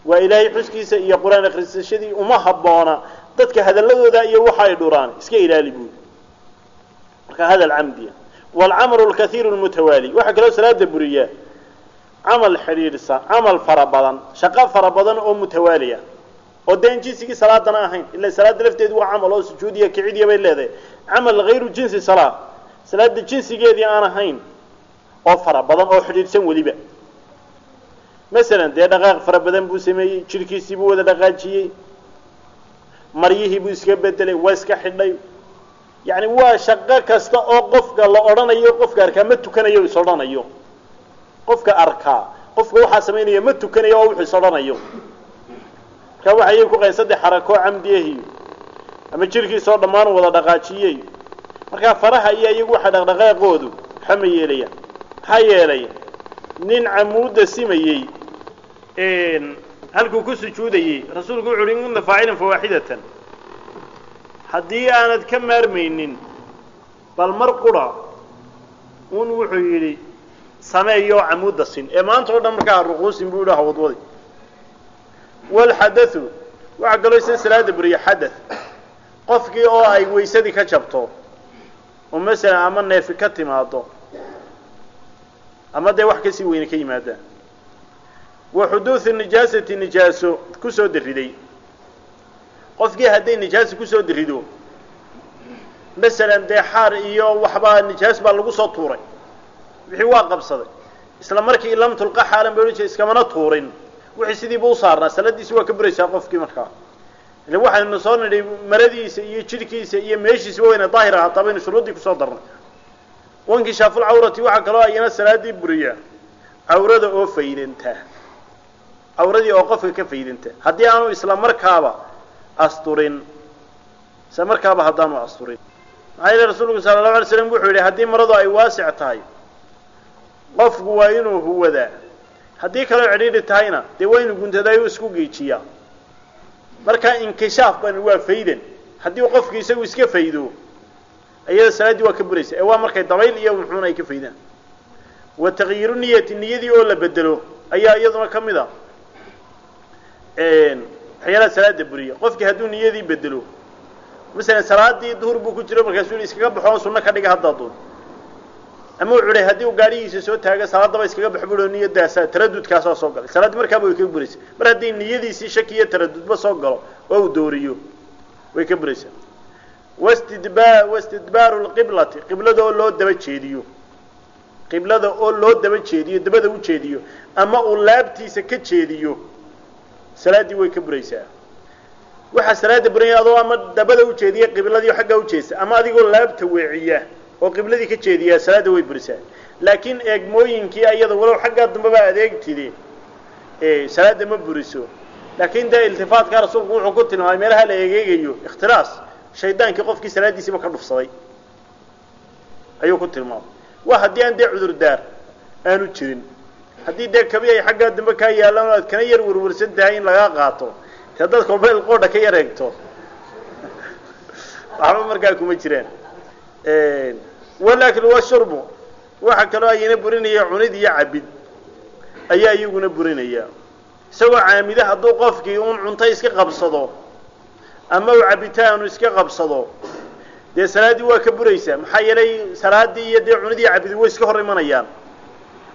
waa ilaahay xuskiisa iyo qur'aan akhrisashadii uma habboona dadka hadalladooda iyo waxa ay dhuraan iska ilaali buuli marka hadal camdiya. Waalcamalu lkaiiru lmutawaali waxaa kaloo salaada buriyaa camal xidhiidhsan camal fara badan shaqo fara badan oo mutawaaliya oo deen jinsigii salaadana ahayn. Ila salaada lafteedu waa camal oo sujuudiya kicidiya bay leedahay. Camal hayru jinsi salaa salaada jinsigeedii aan ahayn oo fara badan oo xidhiidhsan weliba. Masalan dee dhaqaaq fara badan buu sameeyey jidhkiisii buu wada dhaqaajiyey maryihii buu iska bedelay waa iska xidhay yacni waa shaqo kasta oo qofka la odhanayo qofka arkaa ma tukanayo is odhanayo. Qofka arkaa qofka waxaa samaynaya ma tukanayo oo wuxuu is odhanayo. Markaa waxayay ku qayn saddex xarakoo camdiyahi ama jidhkiisoo dhammaan wada dhaqaajiyey. Markaa faraha iyo iyagu waxa dhaqdhaqaaqoodu waxa ma yeelayaan maxaa yeelay nin camuudda simayey halkuu ku sujuudayey rasuulku wuxu uhi in faacilan fawaaxidatan haddii aanad ka maarmaynin bal mar qura un wuxuu yidhi sameeyoo camuudda ee maanta o dhan markaa ruquusin buu idhaha wadwadi walxadathu waxaa kaloo isa salaada buriya xadath. Qofkii oo ay waysadii ka jabto oo masalan ama neefi ka timaado ama dee wax ka sii weyne ka yimaadaan wa xuduudu nijaasati nijaaso ku soo dariday qofkii hadday nijaasa ku soo darido masalan dee xaar iyo waxbaa nijaas baa lagu soo tuuray. Wixii waa qabsaday. Isla markii lam tulqa xaalan bay odhan jire iskamana tuurin. Wixii sidiiba u saarnaa. Saladiisi waa ka buraysaa qofkii markaa. Ila waxaynu soo nidhay maradiisa iyo jidhkiisa iyo meeshiisa wayna daahir ahaataa baynu shuruuddii ku soo darnay. Wankishaaful cawrati waxaa kaloo ayana salaadii buriya cawrada oo faydanta cawradii oo qofka ka faydanta haddii aanu isla markaaba asturin isla markaaba haddaanu asturin. Maxaa yeele rasuulku sala allahu alay slam wuxuu yidhi haddii maradu ay waasic tahay qofku waa inuu huwadaa. Haddii kaloo cidhiidhi tahayna dee waa inuu guntadaayuu isku geejiyaa. Markaa inkishaaf ban waa faydan. Haddii qofku isagu iska faydo ayada salaaddii waa ka buraysa. Ee waa markay dabayl iyo muxuuna ay ka faydaan. Wa takyiiru niyati niyadii oo la bedelo ayaa iyaduna ka mid a waxyaalaha salaada buriya. Qofkii hadduu niyadii bedelo masalan salaadii duhur buu ku jiro markaasuu iskaga baxo sunno ka dhiga haddaa doon ama wuxuu hi haddii uu gaadhigiisa soo taago salaadaba iskaga baxo buo niyadaasa taradudkaasaa soo galay. Salaaddii markaaba way ka buraysa. Mar haddii niyadiisii shaki iyo taradudba soo galo oo uu dooriyo. Way ka buraysaa wastidba wastidbaaru lqiblati qiblada oo loo daba jeediyo. Qiblada oo loo daba jeediyo dabada u jeediyo ama uu laabtiisa ka jeediyo salaaddii way ka buraysaa. Waxaa salaada buranya adoo ama dabada u jeediya qibladii xaggaa ujeesta ama adigoo laabta weeciya oo qibladii ka jeediyaa salaada way burisaa laakiin eegmooyinkii ayada walow xaggaa dambeba adeegtide salaada ma buriso. Laakiin dee iltifaatka rasuulku wuxuu ku tilmaamay meelaha la eegeegayo ikhtiraas shaydaankii qofkii salaadiisiiba ka dhufsaday. Ayuu ku tilmaamay. Waa haddii aan dee cudurdaar aanu jirin haddii dee kabi ay xaggaa dambe kaa yaallaan o aad kana yar warwarsan tahay in lagaa qaato te haddaad kolbayl qoodha ka yar eegto <laughs> waxba markaa kuma jiraan. Walakl washurbu waxa kaloo ayana burinaya cunid iyo cabid. Ayaa iyaguna burinaya. Isagoo caamida hadduu qofkii uun cunto iska qabsado ama uu cabitaanu iska qabsado dee salaaddii waa ka buraysaa. Maxaa yeelay salaaddii iyo dee cunid iyo cabidi way iska hor imanayaan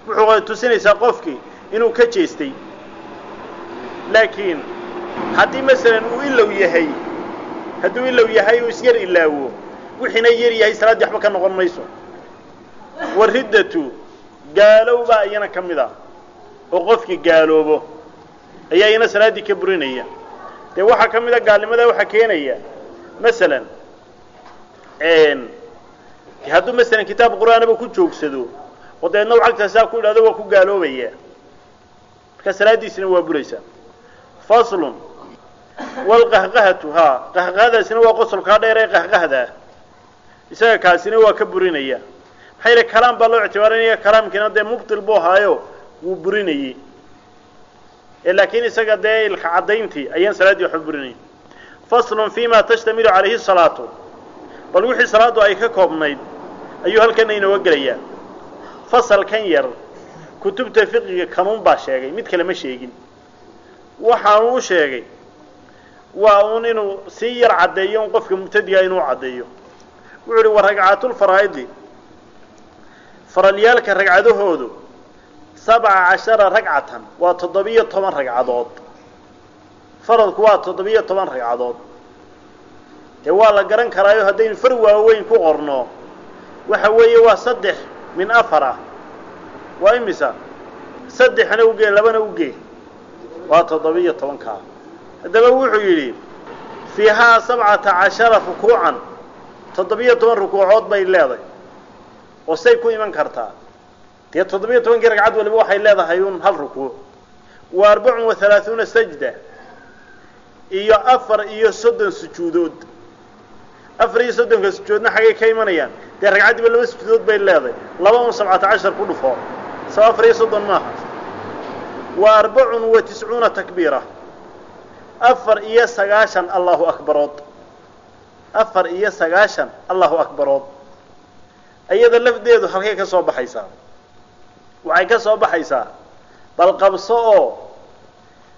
wuxuu tusinaysaa qofkii inuu ka jeestay. Laakiin haddii masalan uu ilow yahay hadduu ilow yahay uu isyar ilaawo wixiina yar yahay salaaddii waxba ka noqon mayso. Wariddatu gaalowbaa iyana ka mid a. Oo qofkii gaaloobo ayaa iyana salaaddii ka burinaya. Dee waxaa ka mid a gaalnimada waxaa keenaya masalan hadduu masalan kitaab qur'aanaba ku joogsado oo deedna u cagtaa saa ku idhahdo waa ku gaaloobaya marka salaaddiisina waa buraysaa. Faslun walqahqahatu haa qahqahadaasina waa qosolkaa dheer ee qahqahda. Ah isaga kaasina waa ka burinaya. Maxaa yidhi kalaam baa loo ictibaarinaya kalaamkiina dee mubtil buu ahaayo wuu burinayey laakiin isaga dee ilka caddayntii ayaan salaaddii waxba burinay faslun fi ma tashtamilu calayhi salaatu. Bal wixii salaaddu ay ka koobnayd ayuu halkana inooga gelayaa fasalkan yar kutubta fiqiga kanuun baa sheegay mid kale ma sheegin. Waxaanu u sheegay waa uun inuu sii yar caddeeyo un qofka mubtadiga inuu caddeeyo. Wuxuu uhi wa ragcaatulfaraa'idi faralyaalka ragcadahoodu sabca cashara ragcatan waa toddobiyo toban ragcadood. Faradku waa toddobiyo toban ragcadood. Dee waa la garan karaayo haddaynu far waaweyn ku qorno. Waxa weeye waa saddex min afar ah. Waa imisa? Saddexna ugee labana ugee waa toddobiyo tobankaa haddaba wuxuu yidhi fiihaa sabcata cashara rukuucan. Toddobiyo toban rukuucood bay leedahay oo say ku iman kartaa. Dee toddobiyo tobankii ragcad waliba waxay leedahay un hal rukuuc. Wa arbacun wa halaaثuuna sajda iyo afar iyo soddon sujuudood afar iyo soddonka sujuudna xaggay ka imanayaan. Dee ragcaddiiba laba sujuudood bay leedahay laba un sabcata cashar ku dhufo. Saba afar iyo soddon maaha. Wa arbacun wa tiscuuna takbiira. Afar iyo sagaashan allahu akbarood. Afar iyo sagaashan allahu akbarood. Iyada lafdeedu halkay ka soo baxaysaa. Waxay ka soo baxaysaa. Bal qabso oo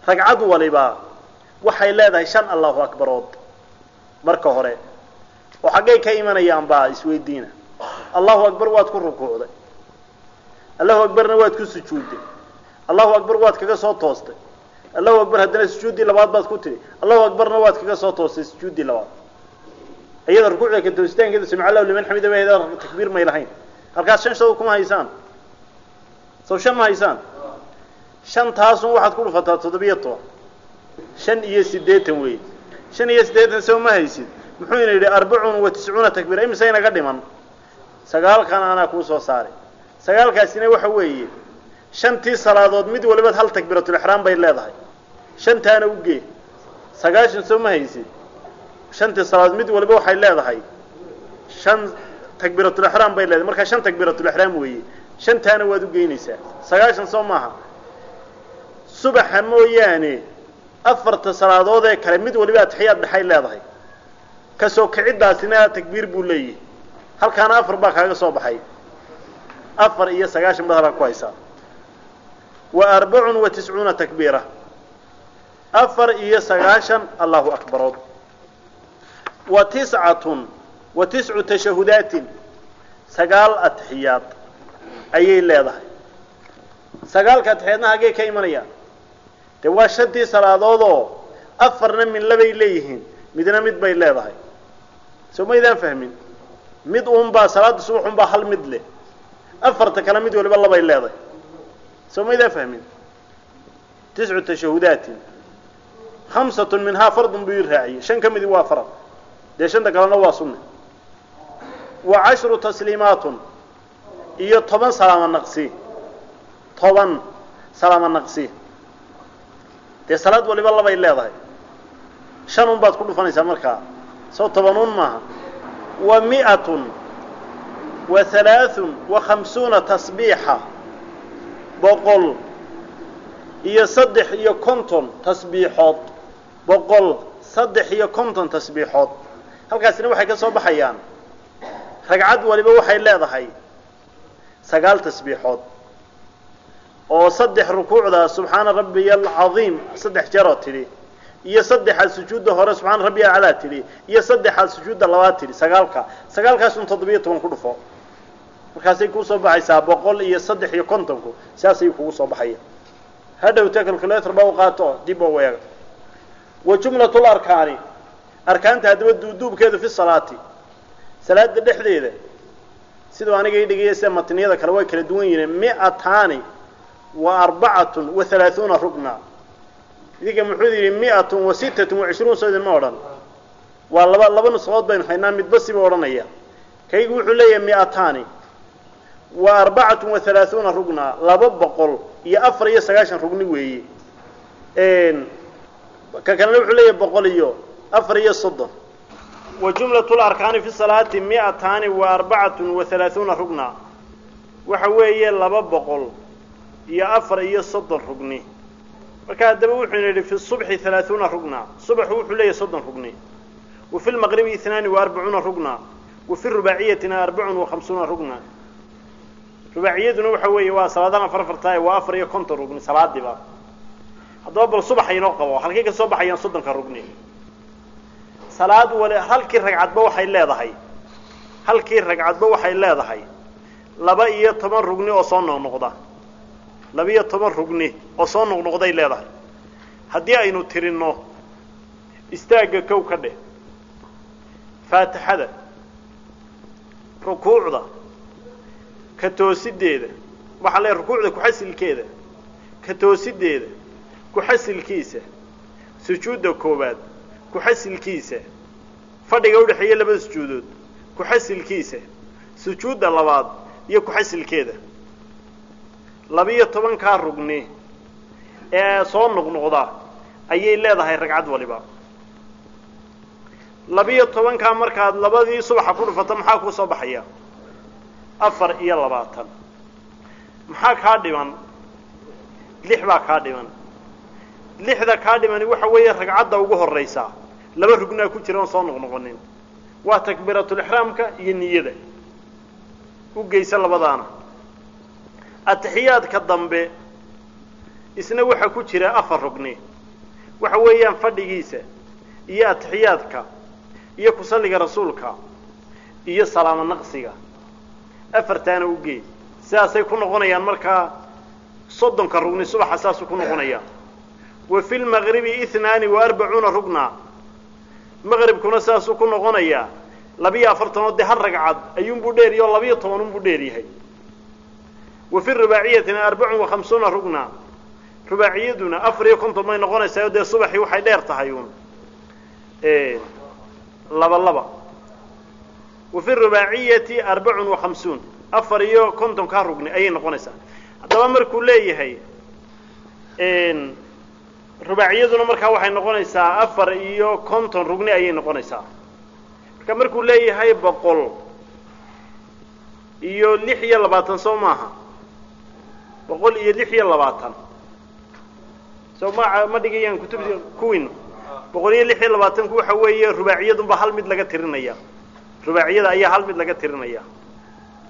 ragcad waliba waxay leedahay shan allahu akbarood. Marka hore oo xaggay ka imanayaan baa isweydiina. Allahu akbar waad ku rukuucday allahu akbarna waad ku sujuudday. Allahu akbar waad kaga soo toostay. Allahu akbar haddana sujuuddii labaad baad ku tidhi allahu akbarna waad kaga soo toostay sujuuddii labaad. Iyada rukuucda ka toositaankeeda samic allahu liman xamida ba takbiir may lahayn. Halkaas shan shadood kuma haysaan. Sow shan ma haysaan? Shantaasun waxaad ku dhufataa toddobiyo toban. Shan iyo siddeetan wey shan iyo siddeetan sow ma haysid muxuu ina yidhi arbacun wa tiscuuna takbiira imise inaga dhiman. Sagaalkan anaa kuu soo saaray. Sagaalkaasina waxa weeye shantii salaadood mid waliba hal takbiiratulixraam bay leedahay. Shantaana u gee. Sagaashan soo ma haysid. Shantii salaadood mid waliba waxay leedahay shan takbiiratulixraam bay leedahay. Markaa shan takbiiratulixraam weeye shantaana waad u geynaysaa sagaashan soo maaha. Subaxa mooyaane afarta salaadood ee kale mid waliba atixiyaad dhexay leedahay ka soo kiciddaasina takbiir buu leeyahay. Halkaana afar baa kaaga soo baxay. Afar iyo sagaashan baad halkaa ku haysaa wa arbacun wa tiscuuna takbiira. Afar iyo sagaashan allahu akbarood wa tiscatun wa tiscu tashahudaatin. Sagaal atixiyaad ayay leedahay. Sagaalka atixiyaadna hagee ka imanayaan dee waa shantii salaadoodoo afarna min labay leeyihiin. Midna mid bay leedahay soo maydaan fahmin? mid uunbaa salaada subax unbaa hal mid leh. Afarta kale mid waliba labay leedahay. Soo maydaan fahmin? Tiscu tashahudaatin. Hamsatun minhaa fardun buu ii raaciyey. Shan ka midi waa farad. Dee shanta kalena waa sunne. Wa cashru tasliimaatun. Iyo toban salaamo naqsi. Toban salaamo naqsi. Dee salaad waliba labay leedahay. Shan un baad ku dhufanaysaa markaa soo tobanuun maaha. Wa mi'atun wa halaaثun wa khamsuuna tasbiixa. Boqol iyo saddex iyo konton tasbiixood. Boqol saddex iyo konton tasbiixood. Halkaasina waxay ka soo baxayaan. Ragcad waliba waxay leedahay sagaal tasbiixood. Oo saddex rukuucda subxaana rabbiya alcadiim saddex jeeroo tidhi iyo saddexaad sujuudda hore subxaana rabbiya aclaa tidhi iyo saddexaad sujuudda labaad tidhi sagaalka. Sagaalkaasun toddobiyo toban ku dhufo. Markaasay kuusoo baxaysaa boqol iyo saddex iyo kontonku siaasay kugu soo baxaya hadhowta calculator ba u qaato dib oo weega wa jumlatul arkaani arkaanta haddaba duuduubkeedu fi salaati salaada dhexdeeda siduu aniga ii dhigaya sida matniyada kale way kala duwan yihiin mi'ataani wa arbacatun wa halaaثuuna rugna idinka muxuu yidhi mi'atun wa sittatun wa cishruun soo idinma odhan. Waa laba laba nusqood baynu haynaa midba siba odhanaya. Kaygu wuxuu leeyahay mi'ataani. Wa arbacatun wa halaaثuuna rugna laba boqol iyo afar iyo sagaashan rugni weeye ka kalena wuxuu leeyahay boqol iyo afar iyo soddon. Wa jumlat larkaani fi salaati mi'ataani wa arbacatun wa halaaثuuna rugna. Waxa weeye laba boqol iyo afar iyo soddon rugni marka haddaba wuxuuna yidhi fi subxi halaaثuuna rugna. Subaxu wuxuu leeyahay soddon rugni. Wa fi lmaqribi itnaani wa arbacuuna rugna. Wa fi rubaaciyatina arbacun wa khamsuuna rugna. Rubaaciyaduna waxa weeye waa salaadahan afar afartaay waa afar iyo konton rugni salaadiba. Haddaba bal subaxa inoo qabo halkay ka soo baxayaan soddonka rugni. Salaad wali halkii ragcadba waxay leedahay. Halkii ragcadba waxay leedahay. Laba iyo toban rugni oo soo noqnoqda laba iyo toban rugni oo soo noqnoqday leedahay. Haddii aynu tirinno istaagga kow ka dheh faatixada rukuucda ka toosideeda waxaa leeyahay rukuucda ku-xasilkeeda ka toosideeda ku-xasilkiisa sujuudda koowaad ku-xasilkiisa fadhiga udhexeeya labada sujuudood ku-xasilkiisa sujuudda labaad iyo ku-xasilkeeda labiyo tobankaa rugni ee soo noqnoqda ayay leedahay ragcad waliba. Labiyo tobankaa markaad labadii subaxa ku dhufato maxaa kuu soo baxaya? Afar iyo labaatan. Maxaa kaa dhiman? Lix baa kaa dhiman. Lixda kaa dhimani waxa weeye ragcadda ugu horraysaa laba rugnaa ku jira oon soo noqnoqonin waa takbiiratulixraamka iyo niyada. U geysa labadaana atixiyaadka dambe isna waxaa ku jira afar rugni. Waxa weeyaan fadhigiisa iyo atixiyaadka iyo kusalliga rasuulka iyo salaamo naqsiga. Afartaana u geey sidaasay ku noqonayaan markaa soddonka rugni subaxa saasuu ku noqonayaa. Wa fi lmaqribi itnaani wa arbacuuna rugna. Maqribkuna sidaasuu ku noqonayaa. Labiyo afartanood dee hal ragcad ayuunbuu dheeriya oo labiyo tobanunbuu dheer yahay wa fi rubaaciyatina arbacun wa khamsuuna rugna. Rubaaciyaduna afar iyo konton may noqonaysaa o dee subaxii waxay dheer tahay uun. Laba laba. Wa fi rubaaciyati arbacun wa khamsuun. Afar iyo kontonkaa rugni ayay noqonaysaa. Haddaba markuu leeyahay rubaaciyaduna markaa waxay noqonaysaa afar iyo konton rugni ayay noqonaysaa. Marka markuu leeyahay boqol iyo lix iyo labaatan soo maaha boqol iyo lix iyo labaatan. Soo ma ma dhigayaan kutub kuwiina boqol iyo lix iyo labaatanku waxa weeye rubaaciyadunba hal mid laga tirinaya. Rubaaciyada ayaa hal mid laga tirinaya.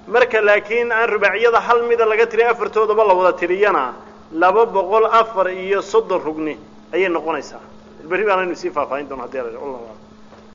Marka laakiin aan rubaaciyada hal mida laga tirin afartoodaba la wada tiriyana laba boqol afar iyo soddon rugni ayay noqonaysaa. Berri baanaynu sii faahfaahin doona haddii la